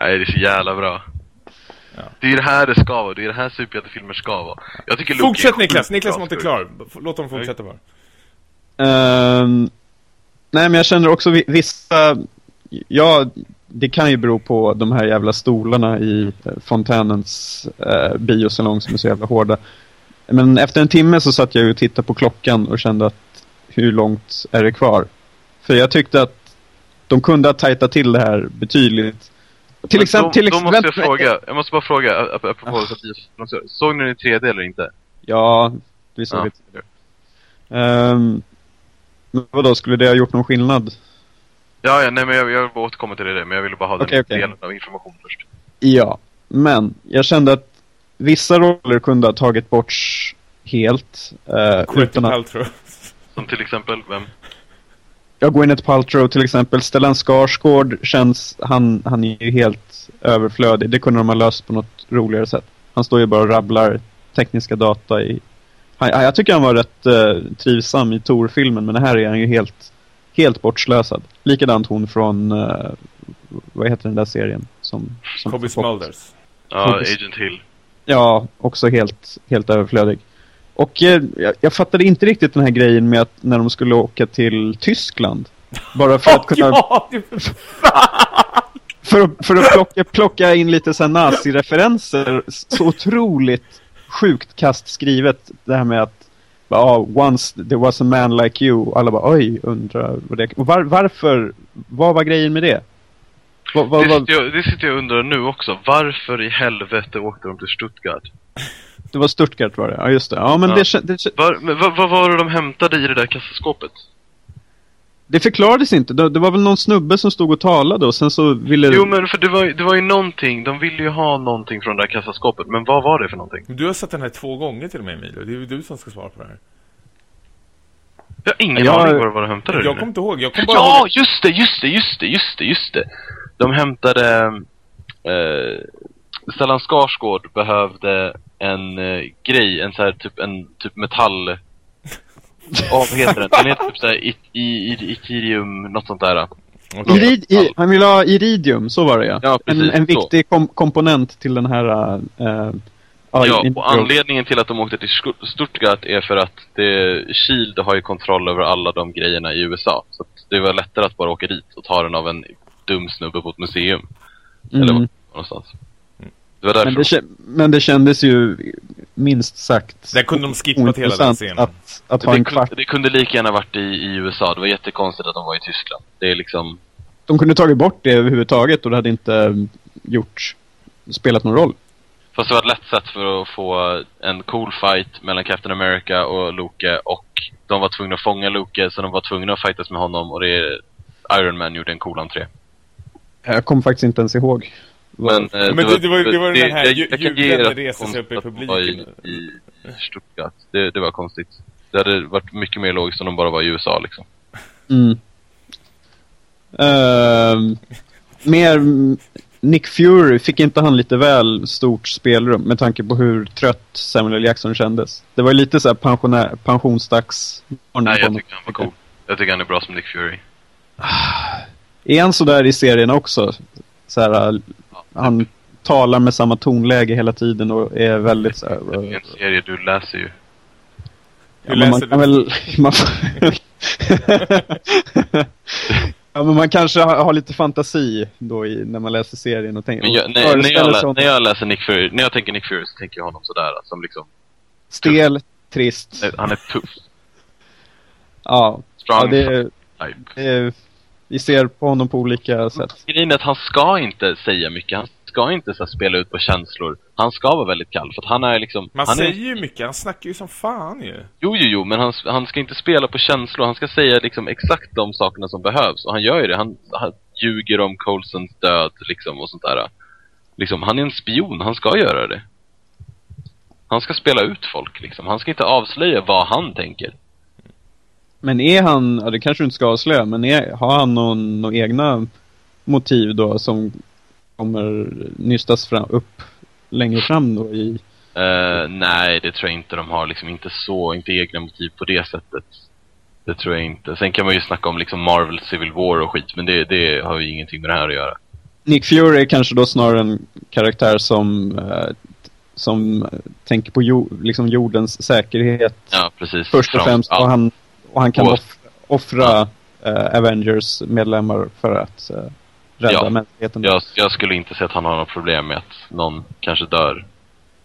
Nej, det är så jävla bra. Ja. Det är det här det ska vara, det är det här superhjältefilmer ska vara. Jag tycker Loki Fortsätt Niklas, Niklas var inte klar. Låt dem fortsätta bara. Ehm, nej, men jag känner också vi- vissa... Ja, det kan ju bero på de här jävla stolarna i eh, fontänens eh, biosalong som är så jävla hårda. Men efter en timme så satt jag ju och tittade på klockan och kände att hur långt är det kvar? För jag tyckte att de kunde ha tajtat till det här betydligt. Till Men exempel... då, till då måste jag exempel- fråga, jag måste bara fråga, ap- apropå ah. såg ni den i 3D eller inte? Ja, vi såg Ja. det. Men vadå, skulle det ha gjort någon skillnad? Ja, ja nej men jag, jag vill bara återkomma till det, men jag ville bara ha den Okej, okej. delen av information först. Ja, men jag kände att vissa roller kunde ha tagit bort helt. Uh, utan att, Paltrow. Som till exempel, vem? Ja, Gwyneth Paltrow till exempel. Stellan Skarsgård känns, han, han är ju helt överflödig. Det kunde de ha löst på något roligare sätt. Han står ju bara och rabblar tekniska data i... Han, jag tycker han var rätt eh, trivsam i Tor-filmen, men det här är han ju helt, helt bortslösad. Likadant hon från, eh, vad heter den där serien? Som, som Cobby Smulders. Ja. Agent Hill. Ja, också helt, helt överflödig. Och eh, jag, jag fattade inte riktigt den här grejen med att när de skulle åka till Tyskland. Bara för att kunna, Ja, för att, för att plocka, plocka in lite så nazireferenser. Så otroligt sjukt kast skrivet. Det här med att ja, once there was a man like you. Alla bara oj, undrar vad det och var, varför, vad var grejen med det? Vad, vad, Det sitter, jag, det sitter jag undrar nu också. Varför i helvete åkte de till Stuttgart? Det var Stuttgart var det, ja just det. Ja men Ja. Det, det, Var, vad, vad var det de hämtade i det där kassaskåpet? Det förklarades inte. Det, det var väl någon snubbe som stod och talade och sen så ville... Jo men för det var, ju- det var ju någonting, de ville ju ha någonting från det där kassaskåpet. Men vad var det för någonting? Du har sett den här två gånger till och med Emilio. Det är ju du som ska svara på det här. Jag har ingen Jag- aning vad det var de hämtade Jag kommer inte ihåg. Jag kommer bara Ja, ihåg... just det, just det, just det, just det, just det. De hämtade... Eh, Stellan Skarsgård behövde en eh, grej, en så här typ, en typ metall... Ja, vad heter den? Den heter typ såhär i, i, i, Itidium, något sånt där. Okej. Irid, i, han ville ha iridium, så var det ja. Ja, precis, en, en viktig kom, komponent till den här... Uh, Ja, och anledningen till att de åkte till Stu- Stuttgart är för att det, Shield har ju kontroll över alla de grejerna i USA. Så att det var lättare att bara åka dit och ta den av en dum snubbe på ett museum. Eller mm. var någonstans. Det men, det, men det kändes ju minst sagt Där kunde de skippat hela den scenen. att, att ha det, en kvart. kunde, det kunde lika gärna varit i, i USA. Det var jättekonstigt att de var i Tyskland. Det är liksom... De kunde tagit bort det överhuvudtaget och det hade inte gjort, spelat någon roll. Fast det var ett lätt sätt för att få en cool fight mellan Captain America och Loke och de var tvungna att fånga Loke så de var tvungna att fightas med honom och det är Iron Man gjorde en cool entré. Jag kommer faktiskt inte ens ihåg. Men, eh, Men det- det var- det var den här att reser sig upp i var publiken. I, i Stuttgart. Det, det var konstigt. Det hade varit mycket mer logiskt om de bara var i USA liksom. Mm. Ehm, mer Nick Fury, fick inte han lite väl stort spelrum med tanke på hur trött Samuel. Jackson kändes? Det var ju lite så här pensionär, pensionsdags... Nej, jag tycker han var cool. Jag tycker han är bra som Nick Fury. Är han så där i serien också? Så här, han talar med samma tonläge hela tiden och är väldigt så här, Det är en serie du läser ju. Ja, men man läser kan du? väl... Man, ja, men man kanske har, har lite fantasi då i, när man läser serien och tänker... Men jag, och när, jag, lä, när jag läser Nick Fury, när jag tänker Nick Fury så tänker jag honom sådär som liksom, Stel, trist. eh, han är tuff. Ja, Strong ja det, type. Vi ser på honom på olika sätt. Grejen är att han ska inte säga mycket. Han ska inte så här, spela ut på känslor. Han ska vara väldigt kall för att han är liksom... Man han säger är, ju mycket. Han snackar ju som fan ju. Jo, jo, jo, men han, han ska inte spela på känslor. Han ska säga liksom exakt de sakerna som behövs. Och han gör ju det. Han, han ljuger om Colsons död liksom och sånt där. Liksom, han är en spion. Han ska göra det. Han ska spela ut folk liksom. Han ska inte avslöja vad han tänker. Men är han, ja det kanske du inte ska avslöja, men är, har han någon, några egna motiv då som kommer nystas fram, upp längre fram då i... Eh, nej, det tror jag inte de har. Liksom inte så, inte egna motiv på det sättet. Det tror jag inte. Sen kan man ju snacka om liksom Marvel Civil War och skit, men det, det har ju ingenting med det här att göra. Nick Fury är kanske då snarare en karaktär som, eh, som tänker på jo, liksom jordens säkerhet Ja, precis. först och främst. Och han, och han kan Och- off, offra eh, Avengers-medlemmar för att eh, rädda Ja. mänskligheten. Jag, jag skulle inte säga att han har något problem med att någon kanske dör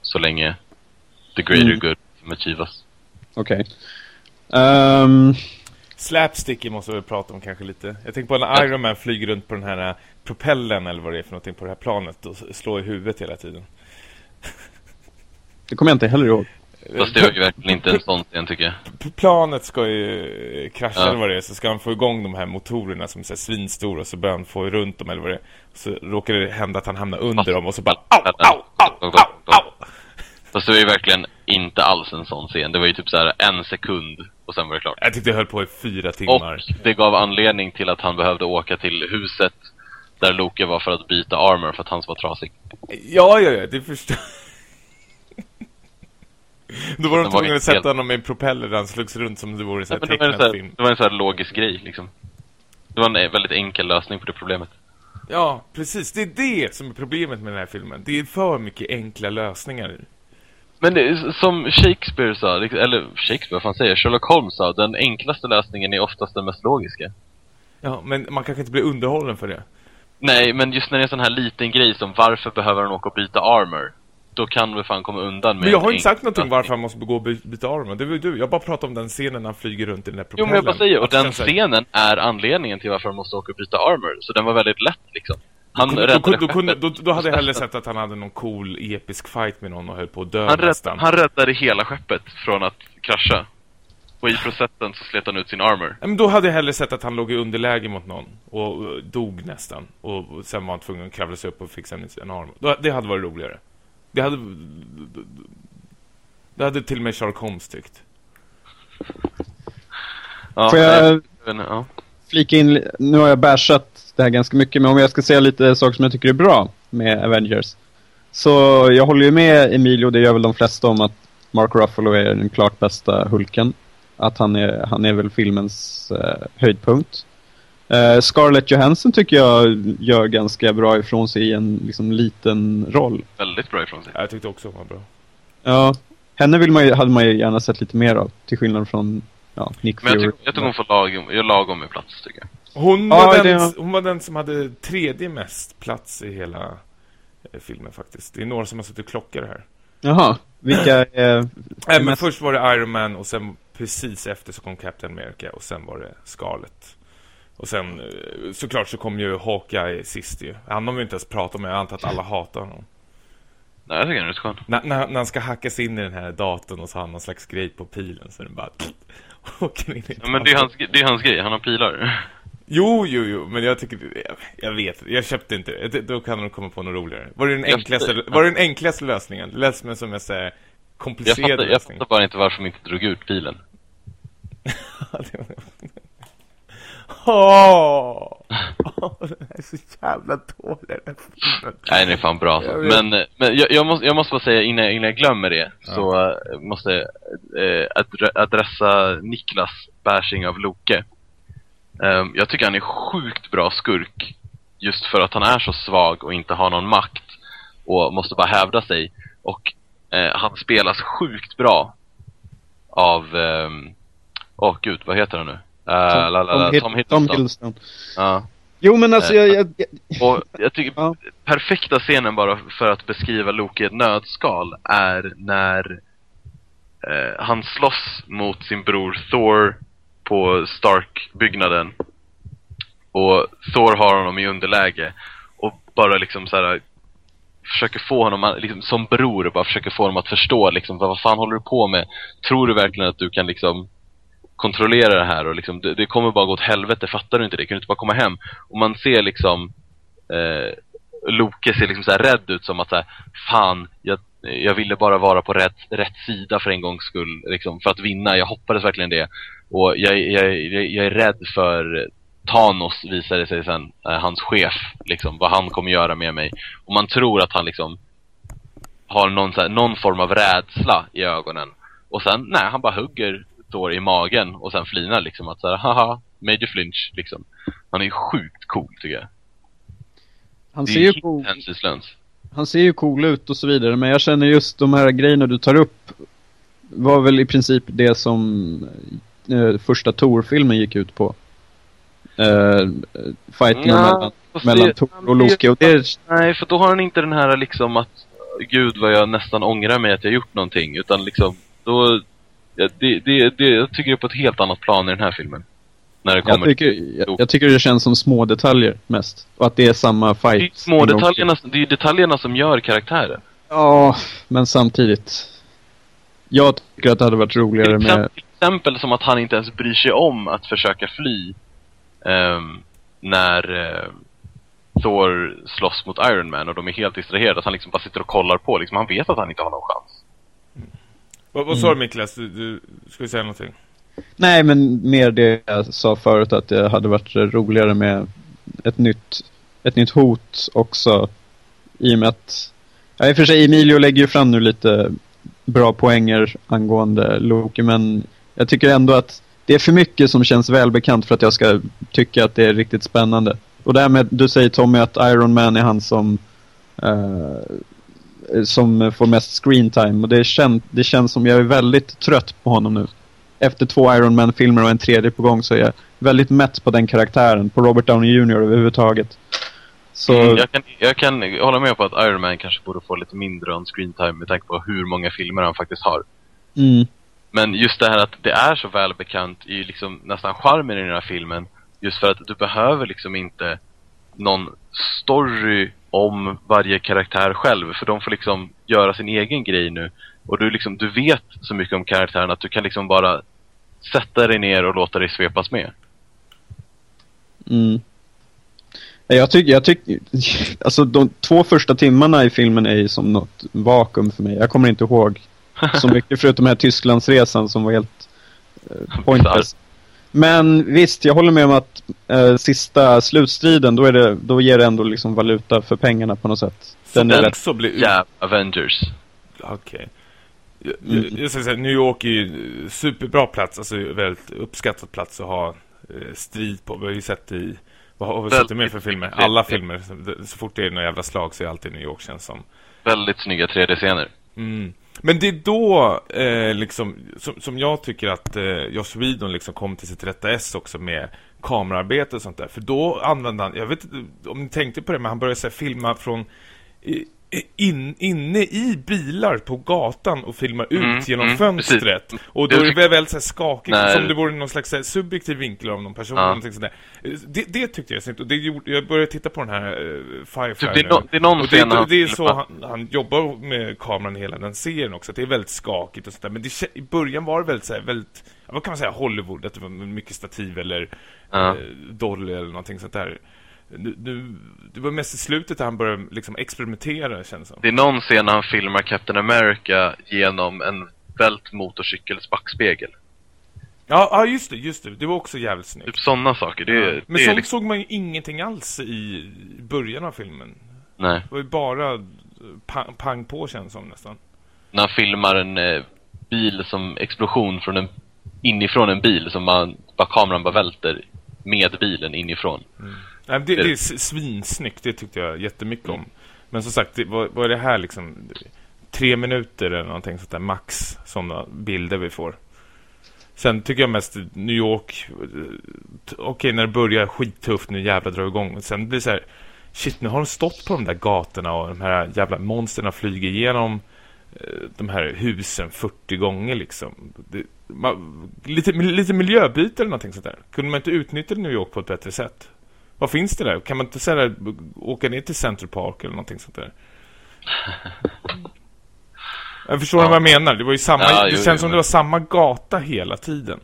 så länge the greater Mm. good achievas. Okej. Ehm, Slapsticky måste vi prata om kanske lite. Jag tänker på när Iron Man flyger runt på den här eh, propellen eller vad det är för någonting på det här planet och slår i huvudet hela tiden. Det kommer jag inte heller ihåg. Fast det var ju verkligen inte en sån scen tycker jag. Planet ska ju eh, krascha Ja. eller vad det är, så ska han få igång de här motorerna som är svinstora och så börjar han få runt dem eller vad det är. Så råkar det hända att han hamnar under dem och så bara au, au, au, au, au. Fast det var ju verkligen inte alls en sån scen. Det var ju typ så här en sekund och sen var det klart. Jag tyckte jag höll på i fyra Och timmar. det gav anledning till att han behövde åka till huset där Loke var för att byta armor för att hans var trasig. Ja, ja, ja, det förstår Då var de tvungna att sätta helt- honom i en propeller där han slogs runt som det vore sån det, så tecknad här, film. det var en så här logisk grej liksom. Det var en väldigt enkel lösning på det problemet. Ja, precis. Det är det som är problemet med den här filmen. Det är för mycket enkla lösningar. Men det, som Shakespeare sa, liksom- eller Shakespeare, vad fan säger Sherlock Holmes sa, den enklaste lösningen är oftast den mest logiska. Ja, men man kanske inte blir underhållen för det. Nej, men just när det är en sån här liten grej som varför behöver han åka och byta armor? Då kan vi fan komma undan med Men jag har inte sagt någonting varför han måste gå och by- byta armen. Det var du. Jag bara pratade om den scenen när han flyger runt i den där Jo propellern. men jag bara säger, och den scenen är anledningen till varför han måste åka och byta armor. Så den var väldigt lätt liksom. Han Då, då, räddade då, skeppet. då, då hade jag hellre sett att han hade någon cool episk fight med någon och höll på att dö han, nästan. han räddade hela skeppet från att krascha. Och i processen så slet han ut sin armor. Men då hade jag hellre sett att han låg i underläge mot någon och uh, dog nästan. Och sen var han tvungen att kravla sig upp och fixa en, arm. Då, det hade varit roligare. Det hade... Det hade till och med Sherlock Holmes tyckt. Ja, Får jag- ja. Flika in, nu har jag bashat det här ganska mycket, men om jag ska säga lite saker som jag tycker är bra med Avengers. Så jag håller ju med Emilio, det gör väl de flesta om att Mark Ruffalo är den klart bästa Hulken. Att han är, han är väl filmens eh, höjdpunkt. Eh, Scarlett Johansson tycker jag gör ganska bra ifrån sig i en liksom, liten roll. Väldigt bra ifrån sig. Ja, Jag tyckte också hon var bra. Ja, henne vill man ju, hade man ju gärna sett lite mer av. Till skillnad från ja, Nick Men jag Fury. tycker, jag tycker hon får lagom, gör lagom med plats tycker jag. Hon, Ja, var det- den, hon var den som hade tredje mest plats i hela eh, filmen faktiskt. Det är några som har suttit och klockat det här. Jaha, vilka är... Nej, men mest- först var det Iron Man och sen precis efter så kom Captain America och sen var det Scarlet. Och sen eh, såklart så kom ju Hawkeye sist ju. Han har vi inte ens pratat om, jag antar att alla hatar honom. Nej, jag tycker den är rätt skön. När, när, när han ska hackas in i den här datorn och så har han någon slags grej på pilen så den bara åker in i Ja, men det är, hans, det är hans grej, han har pilar. Jo, jo, jo, men jag tycker, jag, jag vet, jag köpte inte det. Då kan de komma på något roligare. Var det den Jag enklaste, fattar. var det den enklaste lösningen? Det lät som en som jag säger Jag komplicerad fattar, jag lösning. fattar bara inte varför de inte drog ut pilen. Åh, den är så jävla dålig den här filmen. Nej, den är fan bra. Jag. Men, men jag, jag, måste, jag måste bara säga innan, innan jag glömmer det, så äh, måste jag äh, adre- adressa Niklas bashing av Loke. Ehm, jag tycker han är sjukt bra skurk. Just för att han är så svag och inte har någon makt. Och måste bara hävda sig. Och eh, han spelas sjukt bra. Av, ehm, åh gud, vad heter han nu? Uh, la, la, la, Tom Tom Hiddleston. Hiddleston. Ja. Jo men alltså Eh, jag, jag, jag, Och jag tycker Ja. perfekta scenen bara för att beskriva Loki i ett nötskal är när eh, han slåss mot sin bror Thor på Stark-byggnaden. Och Thor har honom i underläge och bara liksom så här försöker få honom, att- liksom, som bror, bara försöker få honom att förstå liksom, vad vad fan håller du på med? Tror du verkligen att du kan liksom kontrollera det här och liksom, det, det kommer bara gå åt helvete, fattar du inte det? Kan du inte bara komma hem? Och man ser liksom eh, Loke ser liksom så här rädd ut som att så här, fan, jag, jag ville bara vara på rätt, rätt sida för en gångs skull, liksom, för att vinna. Jag hoppades verkligen det. Och jag, jag, jag, jag är rädd för Thanos visar det sig sen, eh, hans chef, liksom, vad han kommer göra med mig. Och man tror att han liksom har någon, så här, någon form av rädsla i ögonen. Och sen, nej, han bara hugger Thor i magen och sen flinar liksom att så här, haha, major flinch, liksom. Han är ju sjukt cool tycker jag. han Det ser ju cool, han ser ju cool ut och så vidare, men jag känner just de här grejerna du tar upp var väl i princip det som eh, första Tor-filmen gick ut på. Uh, fighting Ja, mellan, mellan Tor och Loki och det Nej, för då har han inte den här liksom att Gud vad jag nästan ångrar mig att jag gjort någonting. Utan liksom, då... Det, det, det, jag tycker det är på ett helt annat plan i den här filmen. När det Jag kommer tycker, jag, jag tycker det känns som små detaljer mest. Och att det är samma Det är fight. små till. detaljerna, det är detaljerna som gör karaktären. Ja, men samtidigt. Jag tycker att det hade varit Till roligare med... exempel, till exempel som att han inte ens bryr sig om att försöka fly ehm, när eh, Thor slåss mot Iron Man och de är helt distraherade. Att han liksom bara sitter och kollar på. Liksom, han vet att han inte har någon chans. Vad, vad sa du Miklas? Du, du skulle säga någonting? Nej, men mer det jag sa förut att det hade varit roligare med ett nytt, ett nytt hot också. I och med att... Ja, i och för sig, Emilio lägger ju fram nu lite bra poänger angående Loki, men jag tycker ändå att det är för mycket som känns välbekant för att jag ska tycka att det är riktigt spännande. Och därmed, du säger Tommy att Iron Man är han som eh, som får mest screen time och det, kän, det känns som jag är väldigt trött på honom nu. Efter två Iron Man-filmer och en tredje på gång så är jag väldigt mätt på den karaktären, på Robert Downey Jr. överhuvudtaget. Så, Mm, jag, kan, jag kan hålla med på att Iron Man kanske borde få lite mindre on screen time med tanke på hur många filmer han faktiskt har. mm, Men just det här att det är så välbekant är ju liksom nästan charmen i den här filmen. Just för att du behöver liksom inte någon story om varje karaktär själv. För de får liksom göra sin egen grej nu. Och du, liksom, du vet så mycket om karaktären att du kan liksom bara sätta dig ner och låta dig svepas med. mm. Jag tycker, jag tycker, alltså de två första timmarna i filmen är ju som något vakuum för mig. Jag kommer inte ihåg så mycket förutom den här Tysklandsresan som var helt eh, pointless. Men visst, jag håller med om att eh, sista slutstriden, då, är det, då ger det ändå liksom valuta för pengarna på något sätt. Som Den är rätt. också blir ut... Ja, Avengers. Okej. Jag, jag, jag ska säga, New York är ju en superbra plats, alltså väldigt uppskattad plats att ha eh, strid på. Vi har ju sett i, vad har vi sett mer för filmer? Alla filmer. Så, så fort det är några jävla slag så är alltid New York känns som. Väldigt snygga 3D-scener. Mm. Men det är då eh, liksom, som, som jag tycker att eh, Joss Whedon liksom kom till sitt rätta S också med kamerarbete och sånt där. För då använde han, jag vet inte om ni tänkte på det, men han började så här, filma från i- in, inne i bilar på gatan och filma ut Mm, genom mm, fönstret. precis. Och då Det är det väldigt så här skakigt, Nej. som det vore någon slags här, subjektiv vinkel av någon person. Ja. eller någonting sånt där. Eh, Det, det tyckte jag är snyggt. Och det gjorde, jag började titta på den här uh, Firefly Typ, det är no- det är någon och scen det, han det är så filmar. han, han jobbar med kameran hela den serien också. Att det är väldigt skakigt och sånt där. Men det, i början var det väldigt så här, väldigt, vad kan man säga, Hollywood. Att det var mycket stativ eller Ja. eh, dolly eller någonting sånt där. Nu, nu, det var mest i slutet där han började liksom experimentera, känns det. Det är någon scen när han filmar Captain America genom en vält motorcykels backspegel. Ja, ja, just det, just det. Det var också jävligt snyggt. Typ sådana saker. Det, Ja. det Men sånt liksom, såg man ju ingenting alls i början av filmen. Nej. Det var ju bara pang, pang på känns som nästan. När han filmar en eh, bil som explosion från en, inifrån en bil som man, bara kameran bara välter med bilen inifrån. Nej, det, det är svinsnyggt, det tyckte jag jättemycket om. Men som sagt, det, vad, vad är det här liksom? Tre minuter eller någonting sånt där, max, sådana bilder vi får. Sen tycker jag mest New York, eh, okej när det börjar skittufft, nu jävla drar igång. Sen blir det så här, shit nu har de stått på de där gatorna och de här jävla monsterna flyger igenom eh, de här husen 40 gånger liksom. Det, man, lite, lite miljöbyte eller någonting sånt där. Kunde man inte utnyttja New York på ett bättre sätt? Vad finns det där? Kan man inte så här, åka ner till Central Park eller någonting sånt där? Jag förstår Ja. vad jag menar. Det var ju samma, Ja, det jo, känns jo, som men- det var samma gata hela tiden.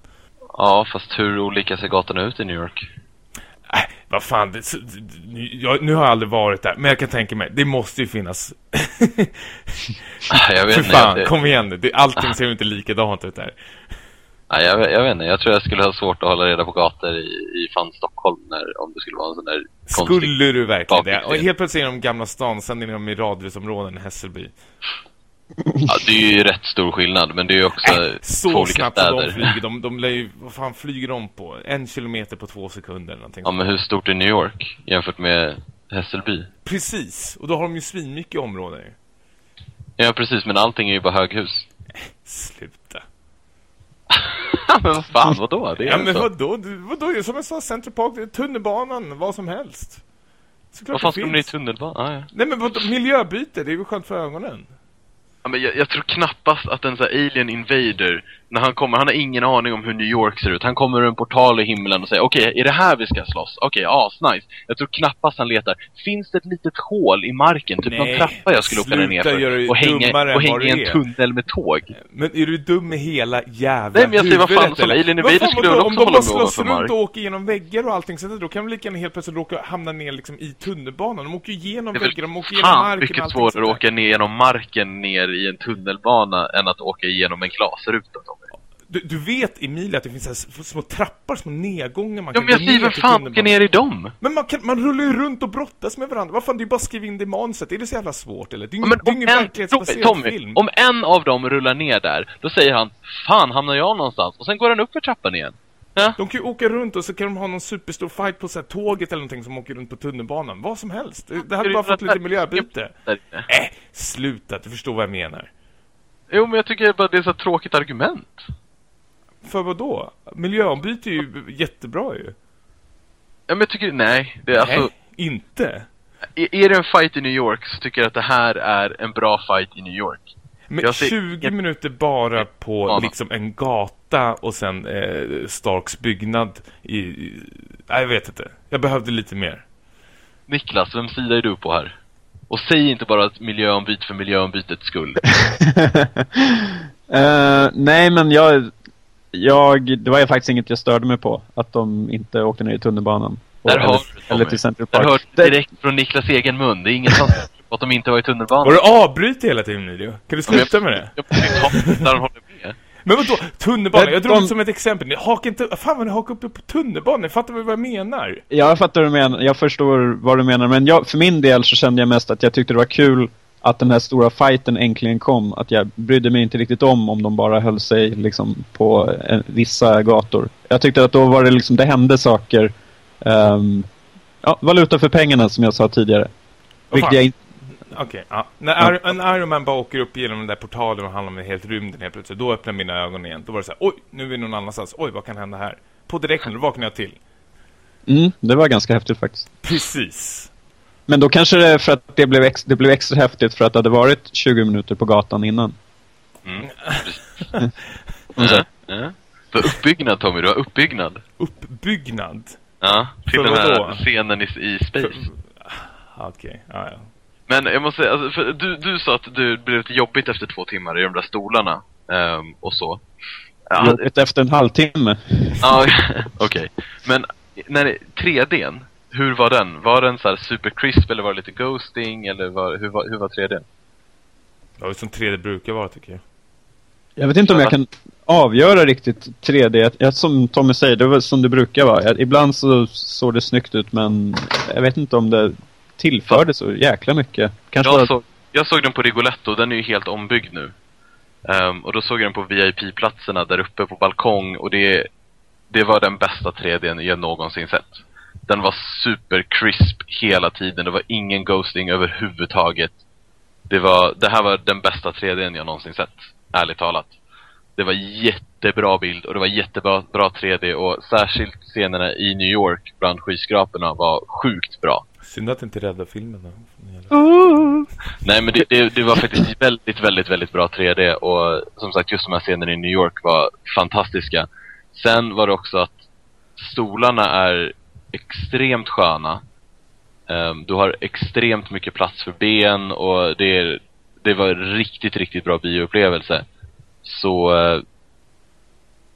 Ja, fast hur olika ser gatorna ut i New York? Äh, vad fan, det, nu, jag, nu har jag aldrig varit där, men jag kan tänka mig, det måste ju finnas. Jag vet För inte. fan, jag, kom igen nu. Det, allting ser ju inte likadant ut där. Nej, jag, vet- jag vet inte. Jag tror jag skulle ha svårt att hålla reda på gator i, i fan Stockholm när, om det skulle vara en sån där. Skulle du verkligen det? Och helt plötsligt är de Gamla stan, sen är de i radhusområden i Hässelby. Ja, det är ju rätt stor skillnad, men det är ju också två Så olika snabbt som de städer. flyger. De, de ju, vad fan flyger de på? En kilometer på två sekunder eller någonting. Ja, men hur stort är New York jämfört med Hässelby? Precis, och då har de ju svinmycket områden ju. Ja, precis, men allting är ju bara höghus. Sluta. men vad fan, vadå? Det är Ja ju men vadå? Vadå? Som jag sa, Central Park, tunnelbanan, vad som helst. Såklart Vad fan de ner i tunnelbanan? Ah, ja. Nej men vadå? Miljöbyte, det är väl skönt för ögonen? Ja, men jag, jag tror knappast att en sån här alien invader När han kommer, han har ingen aning om hur New York ser ut. Han kommer ur en portal i himlen och säger okej, är det här vi ska slåss? Okej, asnice. Jag tror knappast han letar. Finns det ett litet hål i marken? Typ Nej, någon trappa jag skulle åka ner för? Och hänga, och hänga i en är. tunnel med tåg? Men är du dum i hela jävla Nej, men jag säger, vad fan, som? Alien Vad Invader skulle väl Om också de hålla bara med runt mark. och åker genom väggar och allting, så då kan de lika gärna helt plötsligt råka hamna ner liksom i tunnelbanan. De åker är väggar, de åker genom marken mycket svårare att åka ner genom marken ner i en tunnelbana än att åka igenom en glasruta. Du, du vet, Emilia, att det finns så här små trappor, små nedgångar man Ja, kan men jag säger, ner vem fan åker ner i dem? Men man, kan, man rullar ju runt och brottas med varandra. Vad fan, det är bara att skriva in det i manuset. Är det så jävla svårt eller? Det är ju Ja, ingen en, verklighetsbaserad Tommy, film. om en av dem rullar ner där, då säger han Fan, hamnar jag någonstans? Och sen går han upp för trappan igen. Ja? De kan ju åka runt och så kan de ha någon superstor fight på så här, tåget eller någonting som åker runt på tunnelbanan. Vad som helst. Det, det hade bara fått lite miljöbyte. Äh, sluta. Du förstår vad jag menar. Jo, men jag tycker bara det är så ett tråkigt argument. För vad då? Miljöombyte är ju jättebra ju. Ja, men jag tycker, nej. Det är alltså, Nej, inte. är, är det en fight i New York så tycker jag att det här är en bra fight i New York. Men Jag ser 20 inget- minuter bara på Ja. liksom en gata och sen eh, Starks byggnad i... i- Nej, jag vet inte. Jag behövde lite mer. Niklas, vem sida är du på här? Och säg inte bara ett miljöombyte för miljöombytets skull. Eh, nej, men jag, jag... Det var ju faktiskt inget jag störde mig på. Att de inte åkte ner i tunnelbanan. Där eller, har du, eller till Central Jag har Park. hört direkt från Niklas egen mun. Det är ingen som att de inte var i tunnelbanan. Har du avbrutit hela tiden, Emilio? Kan du sluta med det? Jag ta där de håller med. Men vadå? Tunnelbanan? Jag drog De- det som ett exempel. Ni hakar inte... Fan vad ni hakar upp på tunnelbanan. Fattar du vad jag menar? Ja, jag fattar vad du menar. Jag förstår vad du menar. Men jag, för min del så kände jag mest att jag tyckte det var kul att den här stora fighten äntligen kom. Att jag brydde mig inte riktigt om om de bara höll sig liksom på eh, vissa gator. Jag tyckte att då var det liksom, det hände saker. ehm, ja, valuta för pengarna som jag sa tidigare. Vilket jag. Okej, ja. När Iron- en Iron Man bara åker upp genom den där portalen och handlar med helt rymden helt plötsligt, då öppnar mina ögon igen. Då var det så här, oj, nu är vi någon annanstans. Oj, vad kan hända här? På direkten, då vaknar jag till. Mm, det var ganska häftigt faktiskt. Precis. Men då kanske det är för att det blev, ex, det blev extra häftigt för att det hade varit 20 minuter på gatan innan. Mm. Ja, ja. För uppbyggnad Tommy, du har uppbyggnad. Uppbyggnad. Ja, till För den här vadå? scenen i, i Space. Ah, Okej, ja, ja. Men jag måste säga, alltså, för du, du sa att det blev lite jobbigt efter två timmar i de där stolarna. ehm, och så. Ja, Jobbigt efter en halvtimme. ja okej. Men när det, 3Dn, hur var den? Var den så här super crisp eller var det lite ghosting? Eller var, hur, var, hur var 3D? Det var ju som 3D brukar vara, tycker jag. Jag vet inte om jag kan avgöra riktigt 3D. Ja, som Tommy säger, det var som det brukar vara. Ja, Ibland så såg det snyggt ut men jag vet inte om det tillförde så jäkla mycket. Kanske Jag var... såg, jag såg den på Rigoletto, den är ju helt ombyggd nu. Ehm, och då såg jag den på VIP-platserna där uppe på balkong och det, det var den bästa 3Dn jag någonsin sett. Den var super crisp hela tiden, det var ingen ghosting överhuvudtaget. Det, var, det här var den bästa 3Dn jag någonsin sett, ärligt talat. Det var jättebra bild och det var jättebra bra 3D och särskilt scenerna i New York bland skyskraporna var sjukt bra. Synd att inte rädda filmen då. Nej men det, det, det var faktiskt väldigt, väldigt, väldigt bra 3D och som sagt just de här scenerna i New York var fantastiska. Sen var det också att stolarna är extremt sköna. Ehm, du har extremt mycket plats för ben och det, är, det var riktigt, riktigt bra bioupplevelse. Så eh,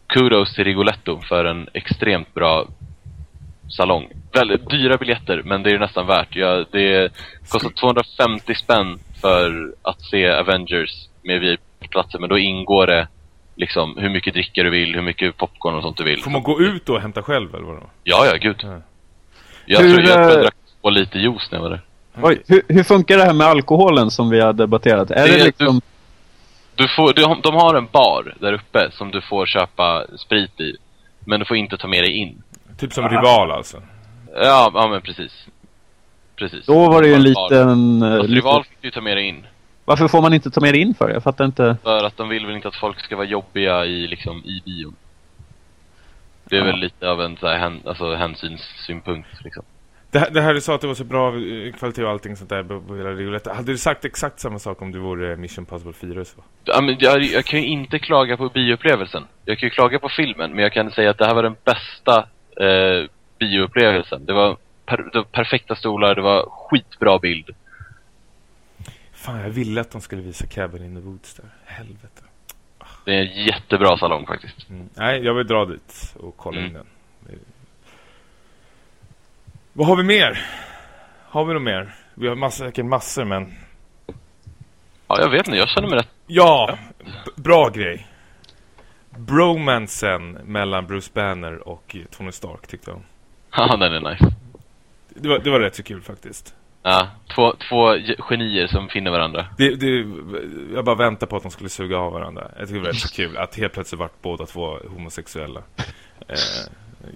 kudos till Rigoletto för en extremt bra salong. Väldigt dyra biljetter, men det är nästan värt. Ja, det kostar 250 spänn för att se Avengers med VIP-platser, men då ingår det liksom hur mycket dricka du vill, hur mycket popcorn och sånt du vill. Får man gå ut och hämta själv, eller vadå? Ja, ja, gud. Ja. Jag, Hur, tror, jag tror eh, jag drack två lite juice när jag var där. Oj, hur, hur funkar det här med alkoholen som vi har debatterat? Är Det det, är- liksom... Du får, de, de har en bar där uppe som du får köpa sprit i, men du får inte ta med dig in. Typ som rival alltså. Ja, ja men precis. Precis. Då var det ju en liten... eh, Fast rival fick du ta med dig in. Varför får man inte ta med det in för? Jag fattar inte. För att de vill väl inte att folk ska vara jobbiga i, liksom, i bion. Det är Ja. väl lite av en så här, hän, alltså, hänsynssynpunkt liksom. Det, här- det här du sa att det var så bra eh, kvalitet och allting sånt där på hela. Hade du sagt exakt samma sak om du vore Mission Possible 4 så? Ja, men jag, jag kan ju inte klaga på bioupplevelsen. Jag kan ju klaga på filmen, men jag kan säga att det här var den bästa eh, bioupplevelsen. Det var, per, det var perfekta stolar, det var skitbra bild. Fan, jag ville att de skulle visa Cabin in the Woods där. Helvete. Det är en jättebra salong faktiskt. Mm. Nej, jag vill dra dit och kolla in Mm. den. Det- Vad har vi mer? Har vi något mer? Vi har massor, säkert massor, men... Ja, jag vet inte, jag känner mig rätt... Ja, bra grej. Bromansen mellan Bruce Banner och Tony Stark tyckte jag. Ja, den är nice. Det var, det var rätt så kul faktiskt. Ja, två, två ge- genier som finner varandra. Det, det, jag bara väntade på att de skulle suga av varandra. Jag tycker det var rätt så kul att helt plötsligt vart båda två homosexuella. Eh,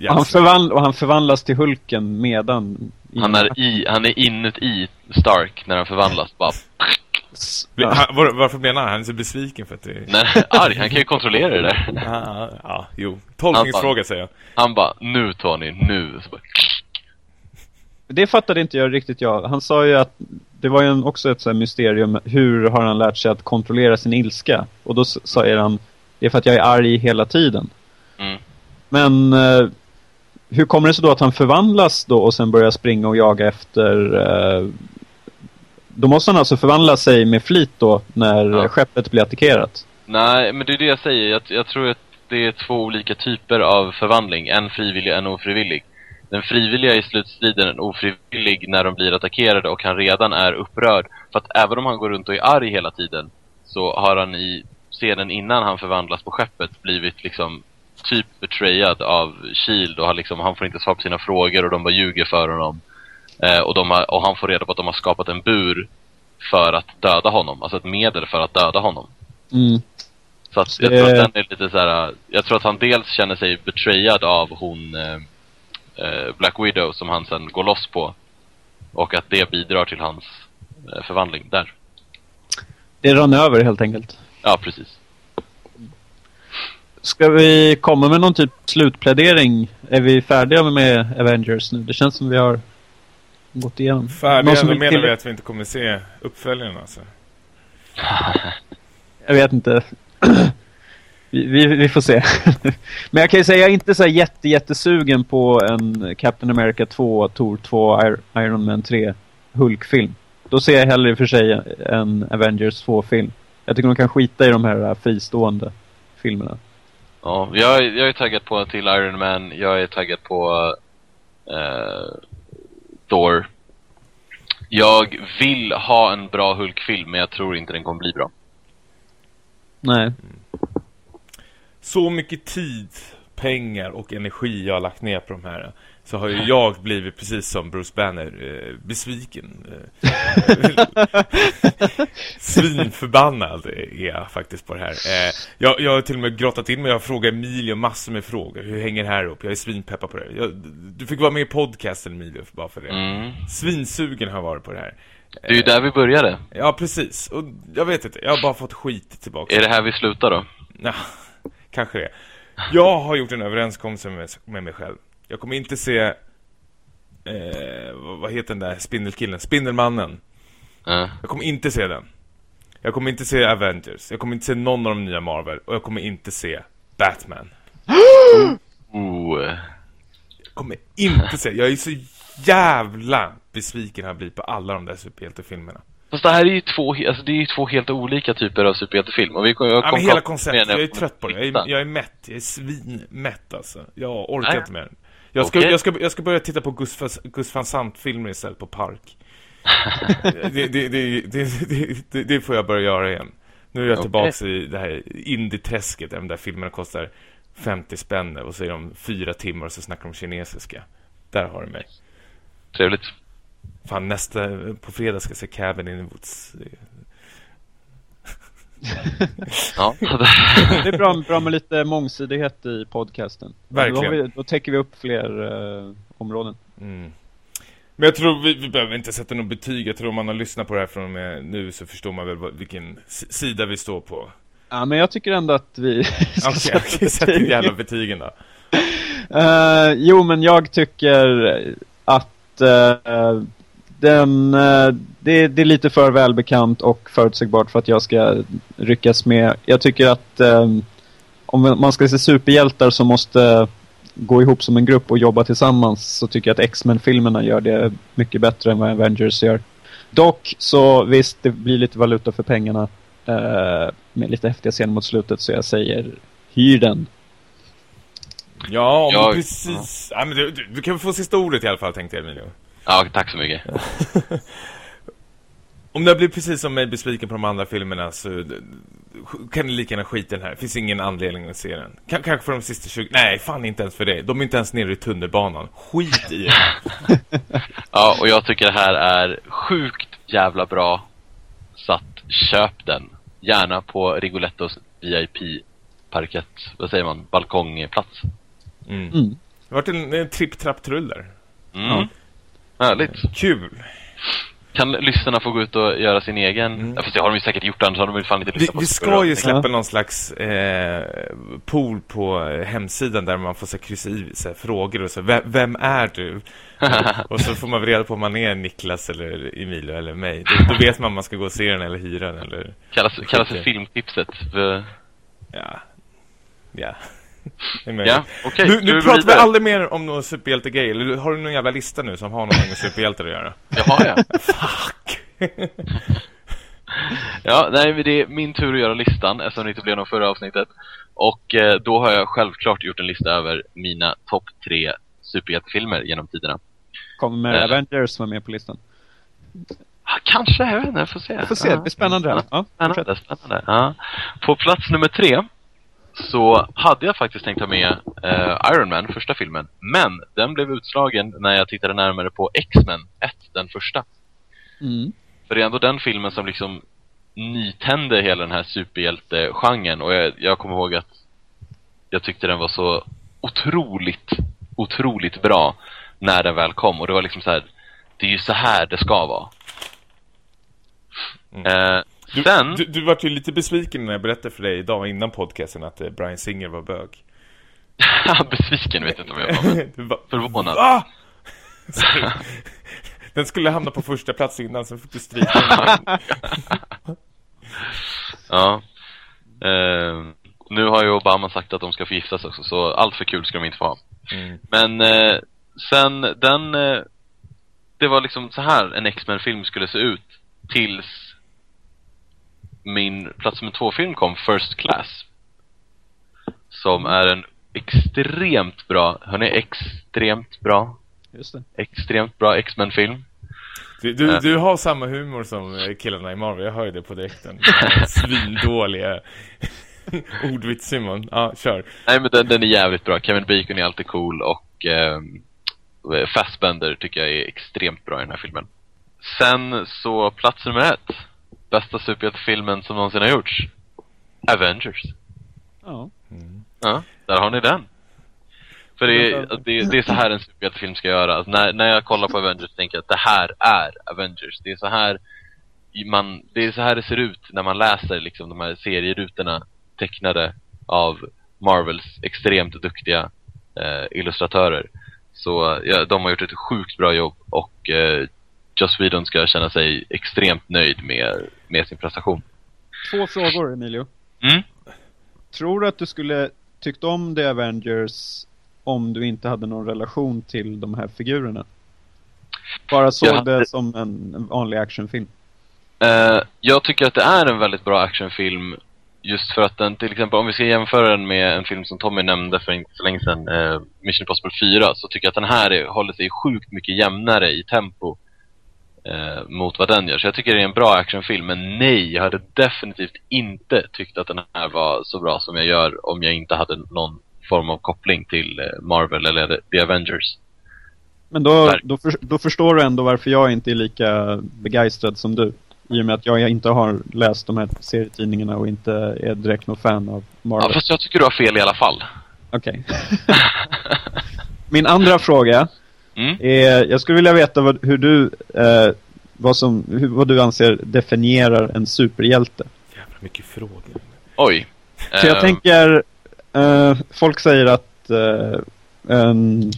Och han, förvandl- och han förvandlas till Hulken medan... Han är, i, han är inuti Stark när han förvandlas. Bara, han, var, varför menar han? Han är så besviken för att det är... när, arg, han kan ju kontrollera det där. Ja, ja, jo. Tolkningsfråga säger jag. Han bara, nu Tony, nu. Så bara, Det fattade inte jag riktigt jag. Han sa ju att det var ju en, också ett så mysterium. Hur har han lärt sig att kontrollera sin ilska? Och då sa han, det är för att jag är arg hela tiden. Mm. Men eh, hur kommer det sig då att han förvandlas då och sen börjar springa och jaga efter... Eh, då måste han alltså förvandla sig med flit då när Ja. skeppet blir attackerat. Nej, men det är det jag säger. Jag, jag tror att det är två olika typer av förvandling. En frivillig och en ofrivillig. Den frivilliga i slutstriden, en ofrivillig när de blir attackerade och han redan är upprörd. För att även om han går runt och är arg hela tiden så har han i scenen innan han förvandlas på skeppet blivit liksom typ betrayad av Shield och han, liksom, han får inte svar på sina frågor och de bara ljuger för honom. Eh, och, har, och han får reda på att de har skapat en bur för att döda honom. Alltså ett medel för att döda honom. Mm. Så att jag Det- tror att den är lite så här. Jag tror att han dels känner sig betrayad av hon eh, eh, Black Widow som han sen går loss på. Och att det bidrar till hans eh, förvandling där. Det rann över helt enkelt. Ja, precis. Ska vi komma med någon typ slutplädering? Är vi färdiga med Avengers nu? Det känns som vi har gått igenom. Färdiga, som då menar till- vi att vi inte kommer se uppföljaren alltså. Jag vet inte. vi, vi, vi får se. Men jag kan ju säga jag är inte så här jätte, jättesugen på en Captain America 2, Thor 2, Ir- Iron Man 3 Hulk-film. Då ser jag hellre i och för sig en Avengers 2-film. Jag tycker de kan skita i de här fristående filmerna. Ja, jag, är- jag är taggad på till Iron Man. Jag är taggad på eh, Thor. Jag vill ha en bra Hulk-film, men jag tror inte den kommer bli bra. Nej. Så mycket tid, pengar och energi jag har lagt ner på de här så har ju jag blivit precis som Bruce Banner eh, besviken. Eh, Svinförbannad är jag faktiskt på det här. Eh, jag, jag har till och med grottat in mig. Jag frågar Emilio massor med frågor. Hur hänger det här upp? Jag är svinpeppad på det. Jag, du fick vara med i podcasten Emilio bara för det. Mm. Svinsugen har jag varit på det här. Det är ju där vi började. Ja, precis. Och jag vet inte. Jag har bara fått skit tillbaka. Är det här vi slutar då? Ja, kanske det. Jag har gjort en överenskommelse med, med mig själv. Jag kommer inte se... Eh, vad- heter den där spindelkillen? Spindelmannen. Ja. Jag kommer inte se den. Jag kommer inte se Avengers. Jag kommer inte se någon av de nya Marvel. Och jag kommer inte se Batman. Oh. Jag kommer inte se... Jag är så jävla besviken jag blivit på alla de där superhjältefilmerna. Fast det här är ju två, alltså det är två helt olika typer av superhjältefilm. Och vi kom, jag Ja, kom men hela konceptet. Jag är trött på det. Jag är, jag är mätt. Jag är svinmätt alltså. Jag orkar Nej. inte mer. Jag ska, Okej. jag, ska, jag ska börja titta på Gus, Gus van Sant-filmer istället på Park. det, det, det, det, får jag börja göra igen. Nu är jag tillbaks i det här indie-träsket där de där filmerna kostar 50 spänn och så är de fyra timmar och så snackar de kinesiska. Där har du mig. Trevligt. Fan, nästa, på fredag ska jag se Cabin in the Woods. Ja. Det är bra, bra med lite mångsidighet i podcasten. Verkligen. Då, vi, då täcker vi upp fler eh, områden. Mm. Men jag tror vi, vi behöver inte sätta något betyg. Jag tror om man har lyssnat på det här från och med nu så förstår man väl vilken si- sida vi står på. Ja, men jag tycker ändå att vi ska Okej, sätta okay, sätt in betyg. jävla betygen då. Eh, jo, men jag tycker att att uh, den, uh, det, det, är lite för välbekant och förutsägbart för att jag ska ryckas med. Jag tycker att um, om man ska se superhjältar som måste gå ihop som en grupp och jobba tillsammans så tycker jag att X-Men-filmerna gör det mycket bättre än vad Avengers gör. Dock så visst, det blir lite valuta för pengarna uh, med lite häftiga scener mot slutet så jag säger hyr den. Ja, om jag, precis. Ja. ja men du, du, du, kan få sista ordet i alla fall, tänkte jag, Emilio. Ja, tack så mycket. om det blir precis som mig besviken på de andra filmerna så kan ni lika gärna skita den här. Det finns ingen anledning att se den. K kanske för de sista 20... Nej, fan inte ens för det. De är inte ens nere i tunnelbanan. Skit i det. ja, och jag tycker det här är sjukt jävla bra. Så att köp den. Gärna på Rigolettos VIP-parkett. Vad säger man? Balkongplats. Mm. Mm. Det har varit en, en tripp-trapp-trull där. Mm. Ja. Härligt. Kul. Kan lyssnarna få gå ut och göra sin egen? Mm. Ja, fast det har de ju säkert gjort, annars har de väl fan inte lyssnat på Vi ska ju släppa någon slags eh, pool på hemsidan där man får så kryssiv så frågor och så. Vem, vem är du? och så får man reda på om man är Niklas eller Emilio eller mig. Då, då vet man om man ska gå och se den eller hyra den eller... Kallas, kallas för filmtipset. För... Ja. Ja. Ja, okay. Nu, nu pratar vi aldrig mer om någon superhjältegrej. Eller har du någon jävla lista nu som har någonting med superhjältar att göra? Det har jag. Fuck! ja, nej, men det är min tur att göra listan eftersom det inte blev någon förra avsnittet. Och eh, då har jag självklart gjort en lista över mina topp tre superhjältefilmer genom tiderna. Kommer eh. Avengers vara med på listan? Kanske, jag vet inte, jag får se. Jag får se, det blir spännande. Ja, ja, spännande, spännande. Ja. På plats nummer tre så hade jag faktiskt tänkt ta med uh, Iron Man, första filmen. Men den blev utslagen när jag tittade närmare på X-Men 1, den första. Mm. För det är ändå den filmen som liksom nytände hela den här superhjältegenren. Och jag, jag kommer ihåg att jag tyckte den var så otroligt, otroligt bra när den väl kom. Och det var liksom så här, det är ju så här det ska vara. Mm. Uh, du, Sen... Du, du var ju lite besviken när jag berättade för dig idag innan podcasten att eh, Brian Singer var bög. besviken vet jag inte om jag var, var... förvånad. Va? Den skulle hamna på första plats innan, så fick du stryka Ja. Uh, nu har ju Obama sagt att de ska få giftas också, så allt för kul ska de inte få ha. Mm. Men uh, sen den... Uh, det var liksom så här en X-Men-film skulle se ut tills min plats nummer två-film kom, First Class. Som är en extremt bra, hörni, extremt bra. Just det. Extremt bra X-Men-film. Du, du, uh. du, har samma humor som killarna i Marvel, jag hör ju det på direkten. Svindåliga ordvits Simon. Ja, kör. Nej men den, den är jävligt bra. Kevin Bacon är alltid cool och eh, Fassbender tycker jag är extremt bra i den här filmen. Sen så plats nummer ett bästa superhjältefilmen som någonsin har gjorts. Avengers. Ja. Mm. Ja, där har ni den. För det är, det, det är så här en superhjältefilm ska göra. Alltså när, när jag kollar på Avengers tänker jag att det här är Avengers. Det är så här man, det är så här det ser ut när man läser liksom de här serierutorna tecknade av Marvels extremt duktiga eh, illustratörer. Så ja, de har gjort ett sjukt bra jobb och eh, Joss Whedon ska känna sig extremt nöjd med, med sin prestation. Två frågor, Emilio. Mm? Tror du att du skulle tyckt om The Avengers om du inte hade någon relation till de här figurerna? Bara såg ja, det som en, en vanlig actionfilm? Uh, jag tycker att det är en väldigt bra actionfilm just för att den, till exempel om vi ska jämföra den med en film som Tommy nämnde för inte så länge sedan, uh, Mission Impossible 4, så tycker jag att den här är, håller sig sjukt mycket jämnare i tempo eh, mot vad den gör. Så jag tycker det är en bra actionfilm. Men nej, jag hade definitivt inte tyckt att den här var så bra som jag gör om jag inte hade någon form av koppling till eh, Marvel eller The Avengers. Men då, då, för, då, förstår du ändå varför jag inte är lika begeistrad som du. I och med att jag inte har läst de här serietidningarna och inte är direkt någon fan av Marvel. Ja, fast jag tycker du har fel i alla fall. Okej. Okay. Min andra fråga Mm. Eh, jag skulle vilja veta vad, hur du, eh, vad, som, hur, vad du anser definierar en superhjälte. Jävla mycket frågor. Oj. Så jag uh... tänker, eh, folk säger att eh, en,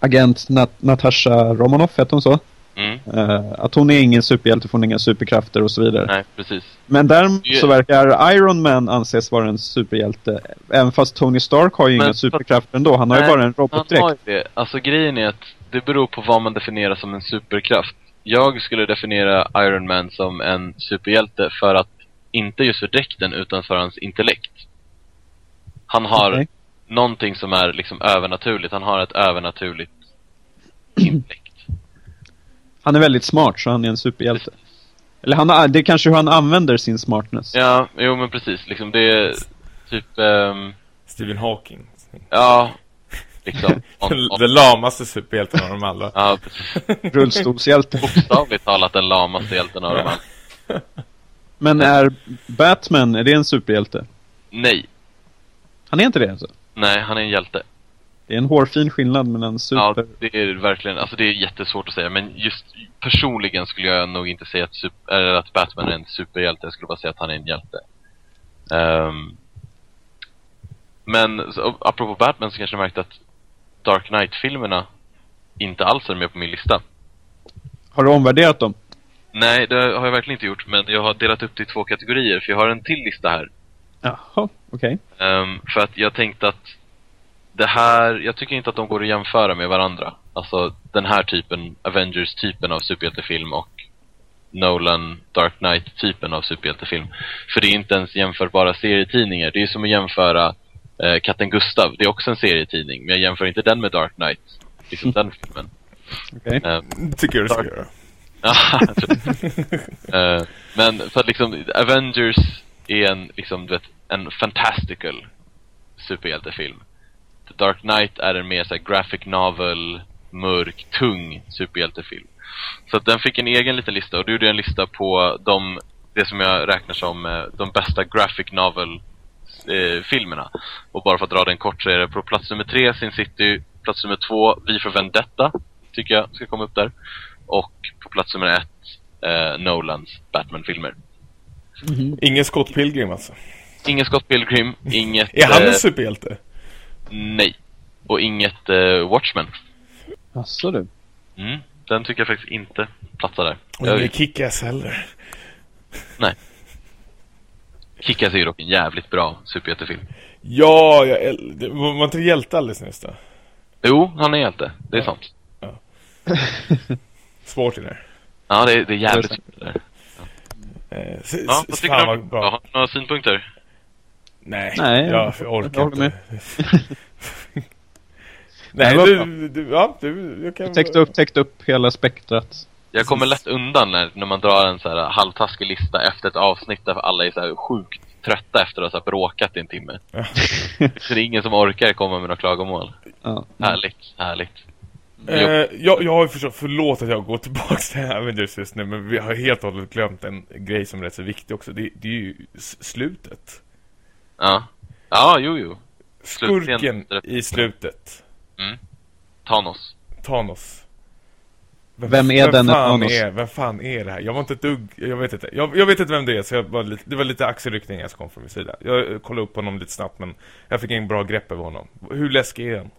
agent Nat- Natasha Romanoff, heter hon så? Mm. Eh, att hon är ingen superhjälte, för hon har inga superkrafter och så vidare. Nej, precis. Men däremot så verkar Iron Man anses vara en superhjälte. Även fast Tony Stark har ju Men inga superkrafter ändå. Han har ju Nej, bara en Han robotdräkt. har ju det. Alltså grejen är att det beror på vad man definierar som en superkraft. Jag skulle definiera Iron Man som en superhjälte för att, inte just för dräkten, utan för hans intellekt. Han har Okej. någonting som är liksom övernaturligt. Han har ett övernaturligt intellekt. Han är väldigt smart, så han är en superhjälte. Eller han, har- det är kanske hur han använder sin smartness. Ja, jo men precis. Liksom det är typ, ehm, Stephen Hawking. ja, liksom. Den, den lamaste superhjälten av dem alla. Ja, precis. Rullstolshjälte. Bokstavligt talat den lamaste hjälten av dem alla. Men är Batman, är det en superhjälte? Nej. Han är inte det alltså? Nej, han är en hjälte. Det är en hårfin skillnad mellan Ja, super... det är verkligen, alltså det är jättesvårt att säga, men just personligen skulle jag nog inte säga att, super, eller att Batman är en superhjälte, jag skulle bara säga att han är en hjälte. Ehm, men så, apropå Batman så kanske du märkte att Dark Knight-filmerna inte alls är med på min lista. Har du omvärderat dem? Nej, det har jag verkligen inte gjort, men jag har delat upp det i två kategorier, för jag har en till lista här. Jaha, okej. Ehm, för att jag tänkte att det här, jag tycker inte att de går att jämföra med varandra. Alltså den här typen, Avengers-typen av superhjältefilm och Nolan Dark Knight-typen av superhjältefilm. För det är inte ens jämförbara serietidningar. Det är som att jämföra eh, Katten Gustav. Det är också en serietidning, men jag jämför inte den med Dark Knight. Liksom den filmen. okej. Ehm, Tycker jag du ska göra. Eh, men för att liksom, Avengers är en, liksom, du vet, en fantastical superhjältefilm. The Dark Knight är en mer så här, graphic novel, mörk, tung superhjältefilm. Så att den fick en egen liten lista och då gjorde jag en lista på de, det som jag räknar som eh, de bästa graphic novel eh, filmerna. Och bara för att dra den kort så är det på plats nummer tre Sin City, plats nummer två Vi för Vendetta, tycker jag ska komma upp där. Och på plats nummer ett eh, Nolans Batman-filmer. Ingen Scott Pilgrim alltså. Ingen Scott Pilgrim, inget... Är han eh, en superhjälte? Nej. Och inget eh, Watchmen. Jaså du. Mm. Den tycker jag faktiskt inte platsar där. Och Jag- ingen Kick-Ass heller. Nej. Kick-Ass är ju dock en jävligt bra superhjältefilm. Ja, jag, det var inte hjälte alldeles nyss då? Jo, han är hjälte. Det är Ja. sant. Svårt det där. Ja, det är, det är jävligt Det svårt det där. Eh, s- Ja, vad tycker du? vad Ja, bra. har du några synpunkter? Nej, Nej, jag, jag- jag orkar jag inte. Nej, du, du, ja, du, jag kan... Täckt upp, täckt upp hela spektrat. Jag kommer lätt undan när, när man drar en så här halvtaskig lista efter ett avsnitt där alla är så här sjukt trötta efter att ha bråkat i en timme. Ja. Så det är ingen som orkar komma med några klagomål. Ja. Härligt, härligt. Eh, jag, jag har förstått, förlåt att jag går tillbaka till Avengers just nu, men vi har helt och hållet glömt en grej som är rätt så viktig också. Det, det är ju slutet. Ja. Ja, jo, jo. Skurken Slutscenen. i slutet. Thanos. Thanos. Vem är denne fan Thanos? Är, vem fan är det här? Jag var inte dugg, jag vet inte. Jag, jag vet inte vem det är, så jag var lite, det var lite axelryckningar som kom från min sida. Jag eh, kollade upp honom lite snabbt, men jag fick ingen bra grepp över honom. Hur läskig är han?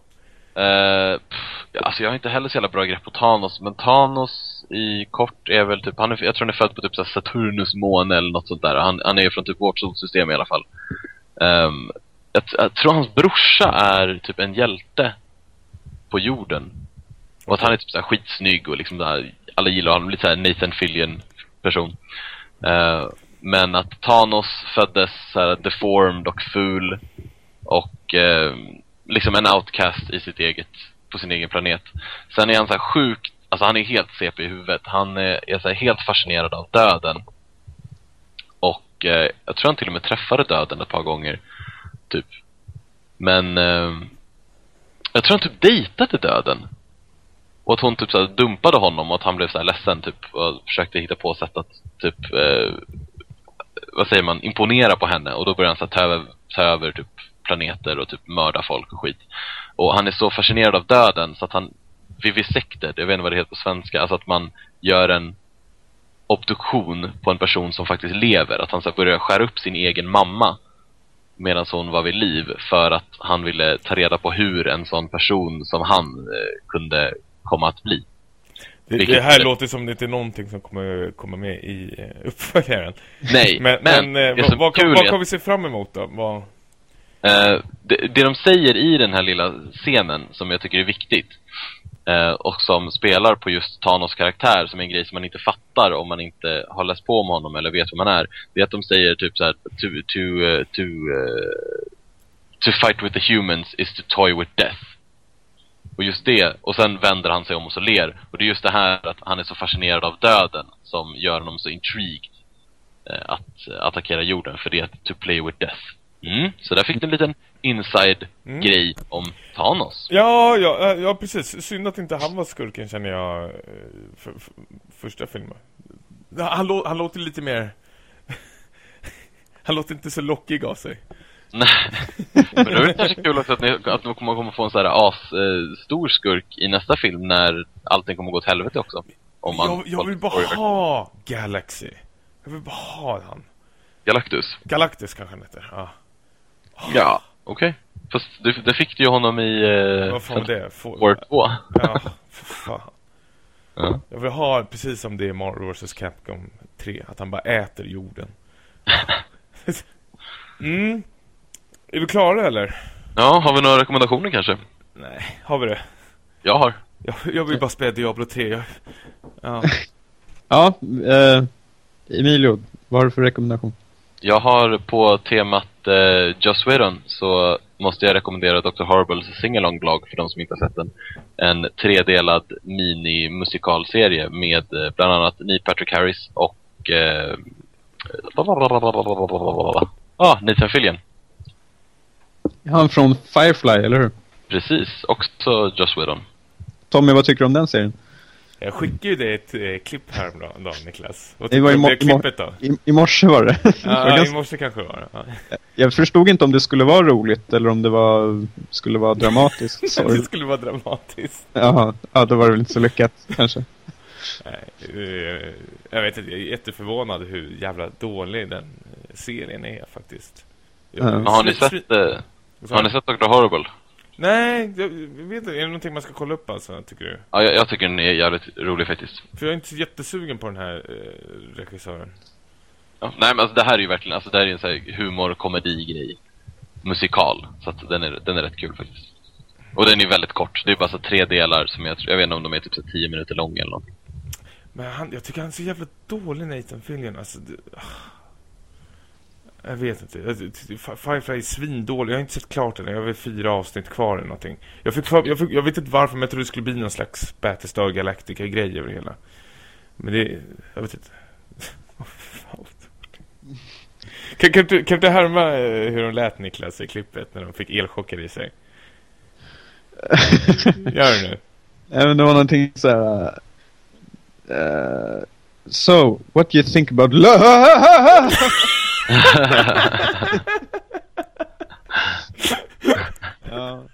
Uh, pff, alltså jag har inte heller så jävla bra grepp på Thanos, men Thanos i kort är väl typ, han är, jag tror han är född på typ så Saturnus måne eller något sånt där. Han, han är ju från typ vårt solsystem i alla fall. Ehm, jag, jag tror hans brorsa är typ en hjälte på jorden. Och att han är typ så här skitsnygg och liksom där, alla gillar honom, lite så här Nathan Fillion person. Uh, men att Thanos föddes så här deformed och ful och uh, liksom en outcast i sitt eget, på sin egen planet. Sen är han så här sjukt, alltså han är helt CP i huvudet. Han är, är så här helt fascinerad av döden. Och uh, jag tror han till och med träffade döden ett par gånger. Typ. Men jag tror han typ dejtade döden. Och att hon typ så här dumpade honom och att han blev så här ledsen typ och försökte hitta på sätt att typ eh, vad säger man, imponera på henne och då började han så här, ta, över, ta över typ planeter och typ mörda folk och skit. Och han är så fascinerad av döden så att han vivisekter, jag vet inte vad det heter på svenska, alltså att man gör en obduktion på en person som faktiskt lever. Att han så här börjar skära upp sin egen mamma medan hon var vid liv för att han ville ta reda på hur en sån person som han eh, kunde komma att bli. Det, Vilket- det här låter som det inte är någonting som kommer komma med i eh, uppföljaren. Nej, Men, men, men, eh, vad, vad, vad är kan vi se fram emot då? Vad... Eh, det, det de säger i den här lilla scenen som jag tycker är viktigt eh, och som spelar på just Thanos karaktär som är en grej som man inte fattar om man inte har läst på om honom eller vet vem han är. Det är att de säger typ så här to, to, to, eh, to fight with the humans is to toy with death. Och just det, och sen vänder han sig om och så ler. Och det är just det här att han är så fascinerad av döden som gör honom så intrigued eh, att eh, attackera jorden, för det är to play with death. Mm, så där fick du en liten inside-grej om Thanos. Ja, ja, eh, ja, precis. Synd att inte han var skurken känner jag eh, för, för, första filmen. Han, han låter lite mer... han låter inte så lockig av sig. Nej. Men då är det kanske kul också att, ni, att ni kommer få en sån här as eh, stor skurk i nästa film när allting kommer gå åt helvete också. Om man, Jag, jag vill bara ha Galaxy. Jag vill bara ha han. Galactus. Galactus kanske han heter. Ja. Ja, okej. Fast det, det fick du ju honom i... Eh, Vad fan det? Få, War 2. Ja, för fan. Ja. Jag vill ha precis som det är i Marvel vs Capcom 3. Att han bara äter jorden. mm. Är vi klara eller? ja, har vi några rekommendationer kanske? Nej, har vi det? Jag har. Jag, jag vill bara spela Diablo 3. Jag, ja. Ja, eh, Emilio, vad har du för rekommendation? Jag har på temat eh, Joss Whedon så måste jag rekommendera Dr. Horribles singalong blogg för de som inte har sett den. En tredelad mini-musikalserie med eh, bland annat Neil Patrick Harris och eh, ah, Nathan Fillion. Han från Firefly, eller hur? Precis, också Joss Whedon. Tommy, vad tycker du om den serien? Jag skickade ju dig ett eh, klipp häromdagen, Niklas. Vad Det var i du om det klippet då? I, I morse var det. Ja, i ganska- morse kanske var det. Ja. Jag förstod inte om det skulle vara roligt eller om det var, skulle vara dramatiskt. Det skulle vara dramatiskt. Jaha, ja, då var det väl inte så lyckat kanske. Nej, eh, jag vet inte, jag är jätteförvånad hur jävla dålig den eh, serien är faktiskt. Jag- Ja. Har ni sett, eh, har ni sett Dr. Horrible? Nej, jag jag vet inte. Är det någonting man ska kolla upp alltså, tycker du? Ja, jag, jag tycker den är jävligt rolig faktiskt. För jag är inte så jättesugen på den här eh, regissören. Ja, nej men alltså det här är ju verkligen, alltså det här är ju en sån här humor, komedi-grej. Musikal. Så att den är, den är rätt kul faktiskt. Och den är väldigt kort. Det är bara så tre delar som jag tror, jag vet inte om de är typ så tio minuter långa eller något. Men han, jag tycker han är så jävla dålig, Nathan Fillion. Alltså, det, ah. Jag vet inte. Firefly är svindålig. Jag har inte sett klart den. Jag har väl fyra avsnitt kvar eller någonting. Jag, fick, jag, fick, jag vet inte varför, men jag trodde det skulle bli någon slags Battlestar Galactica-grej över det hela. Men det... Jag vet inte. Kan, kan, du, kan du härma eh, hur de lät Niklas i klippet när de fick elchocker i sig? Gör det nu. Även det var någonting så här. eh, so, what do you think about love? ja,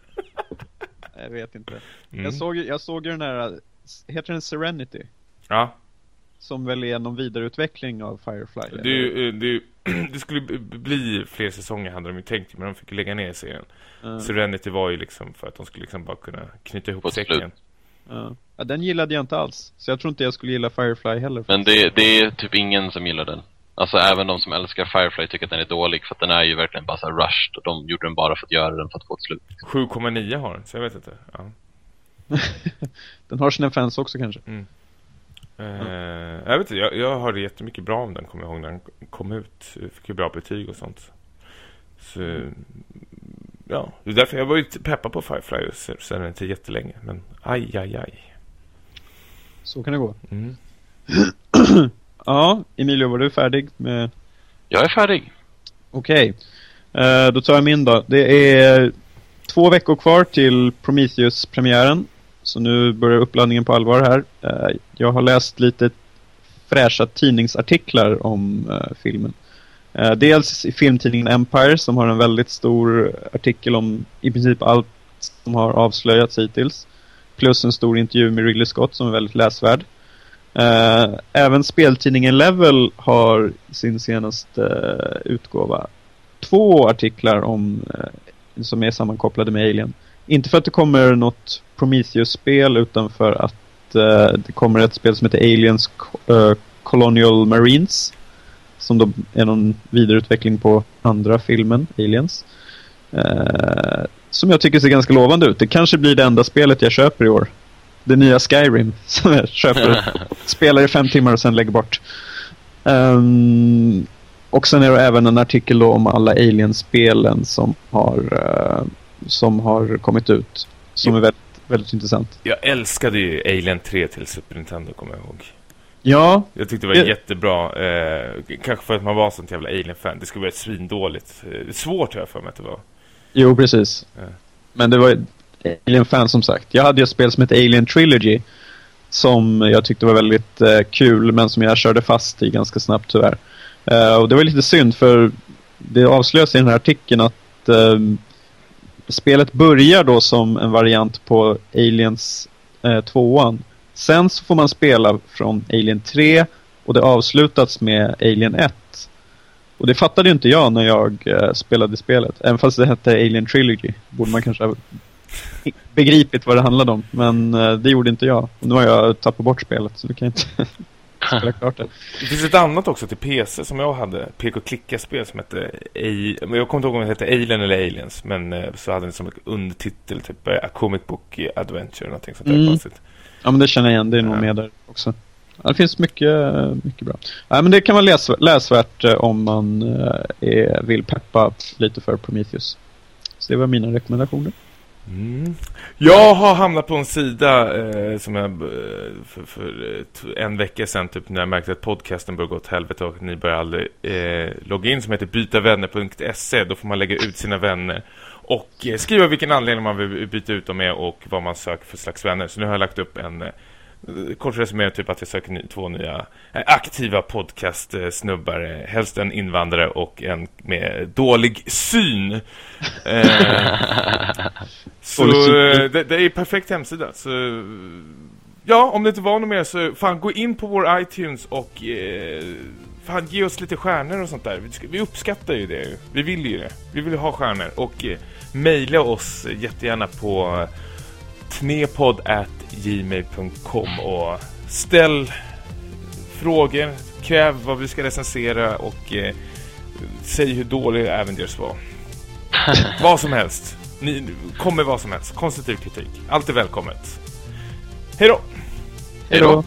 jag vet inte. Mm. Jag såg, jag såg ju den här, heter den Serenity? Ja. Som väl är någon vidareutveckling av Firefly. Det, eh, det, det skulle bli fler säsonger hade de ju tänkt men de fick lägga ner serien. Ja, Serenity var ju liksom för att de skulle liksom bara kunna knyta ihop säcken. ja. ja, den gillade jag inte alls. Så jag tror inte jag skulle gilla Firefly heller. Men det, det är typ ingen som gillar den. Alltså även de som älskar Firefly tycker att den är dålig för att den är ju verkligen bara så här rushed och de gjorde den bara för att göra den för att få ett slut. 7,9 har den, så jag vet inte. Ja. Den har sina fans också kanske. Eh, jag vet inte, jag, jag hörde jättemycket bra om den, kommer jag ihåg, när den kom ut. Fick ju bra betyg och sånt. Så, ja, det är därför jag var ju peppad på Firefly och se- Serenity jättelänge. Men aj, aj, aj. Så kan det gå. Mm. Ja, Emilio, var du färdig med... Jag är färdig. Okej. Eh, då tar jag min då. Det är två veckor kvar till Prometheus-premiären. Så nu börjar uppladdningen på allvar här. Eh, jag har läst lite fräscha tidningsartiklar om eh, filmen. Dels i filmtidningen Empire som har en väldigt stor artikel om i princip allt som har avslöjats hittills. Plus en stor intervju med Ridley Scott som är väldigt läsvärd. Eh, även speltidningen Level har sin senaste uh, utgåva två artiklar om uh, som är sammankopplade med Alien. Inte för att det kommer något Prometheus-spel utan för att det kommer ett spel som heter Aliens Colonial Marines. Som då är någon vidareutveckling på andra filmen, Aliens. Som jag tycker ser ganska lovande ut. Det kanske blir det enda spelet jag köper i år. Det nya Skyrim som jag köper, spelar i fem timmar och sen lägger bort. Um, och sen är det även en artikel om alla Alien-spelen som har, uh, som har kommit ut. Som är väldigt, väldigt intressant. Jag älskade ju Alien 3 till Super Nintendo, kommer jag ihåg. Ja. Jag tyckte det var jättebra. Eh, kanske för att man var sånt jävla Alien-fan. Det skulle vara svindåligt. Eh, svårt har jag för mig att det var. Jo, precis. Ja. Men det var Alien-fan som sagt. Jag hade ju ett spel som hette Alien Trilogy. Som jag tyckte var väldigt eh, kul men som jag körde fast i ganska snabbt tyvärr. Eh, och det var lite synd för det avslöjas i den här artikeln att eh, spelet börjar då som en variant på Aliens eh, 2 Sen så får man spela från Alien 3 och det avslutas med Alien 1. Och det fattade ju inte jag när jag eh, spelade spelet. Även fast det hette Alien Trilogy. Borde man kanske ha begripit vad det handlade om. Men eh, det gjorde inte jag. Nu har jag tappat bort spelet så du kan inte spela klart det. Det finns ett annat också till PC som jag hade. PK-klicka-spel som hette... Jag kommer inte ihåg om det hette Alien eller Aliens. Men eh, så hade det som undertitel typ eh, A Comic Book Adventure. Någonting sånt där Mm. konstigt. Ja men det känner jag igen. Det är nog Ja. med där också. Ja, det finns mycket, mycket bra. Ja, men det kan vara läs läsvärt om man är, vill peppa lite för Prometheus. Så det var mina rekommendationer. Mm. Jag har hamnat på en sida eh, som jag eh, för, för eh, en vecka sedan typ när jag märkte att podcasten började gå åt helvete och ni började aldrig eh, logga in som heter bytavänner.se. Då får man lägga ut sina vänner och eh, skriva vilken anledning man vill byta ut dem med och vad man söker för slags vänner. Så nu har jag lagt upp en eh, kort resumé typ att jag söker ny, två nya eh, aktiva podcast-snubbar. Eh, helst en invandrare och en med dålig syn. Eh, så eh, det, det är perfekt hemsida. Så ja, om det inte var något mer så fan gå in på vår iTunes och eh, fan ge oss lite stjärnor och sånt där. Vi, vi uppskattar ju det. Vi vill ju det. Vi vill ha stjärnor och eh, mejla oss jättegärna på tnepodd@gmail.com och ställ frågor, kräv vad vi ska recensera och eh, säg hur dålig Avengers var. vad som helst. Ni, kommer vad som helst. Konstruktiv kritik. Allt är välkommet. Hej då! Hej då!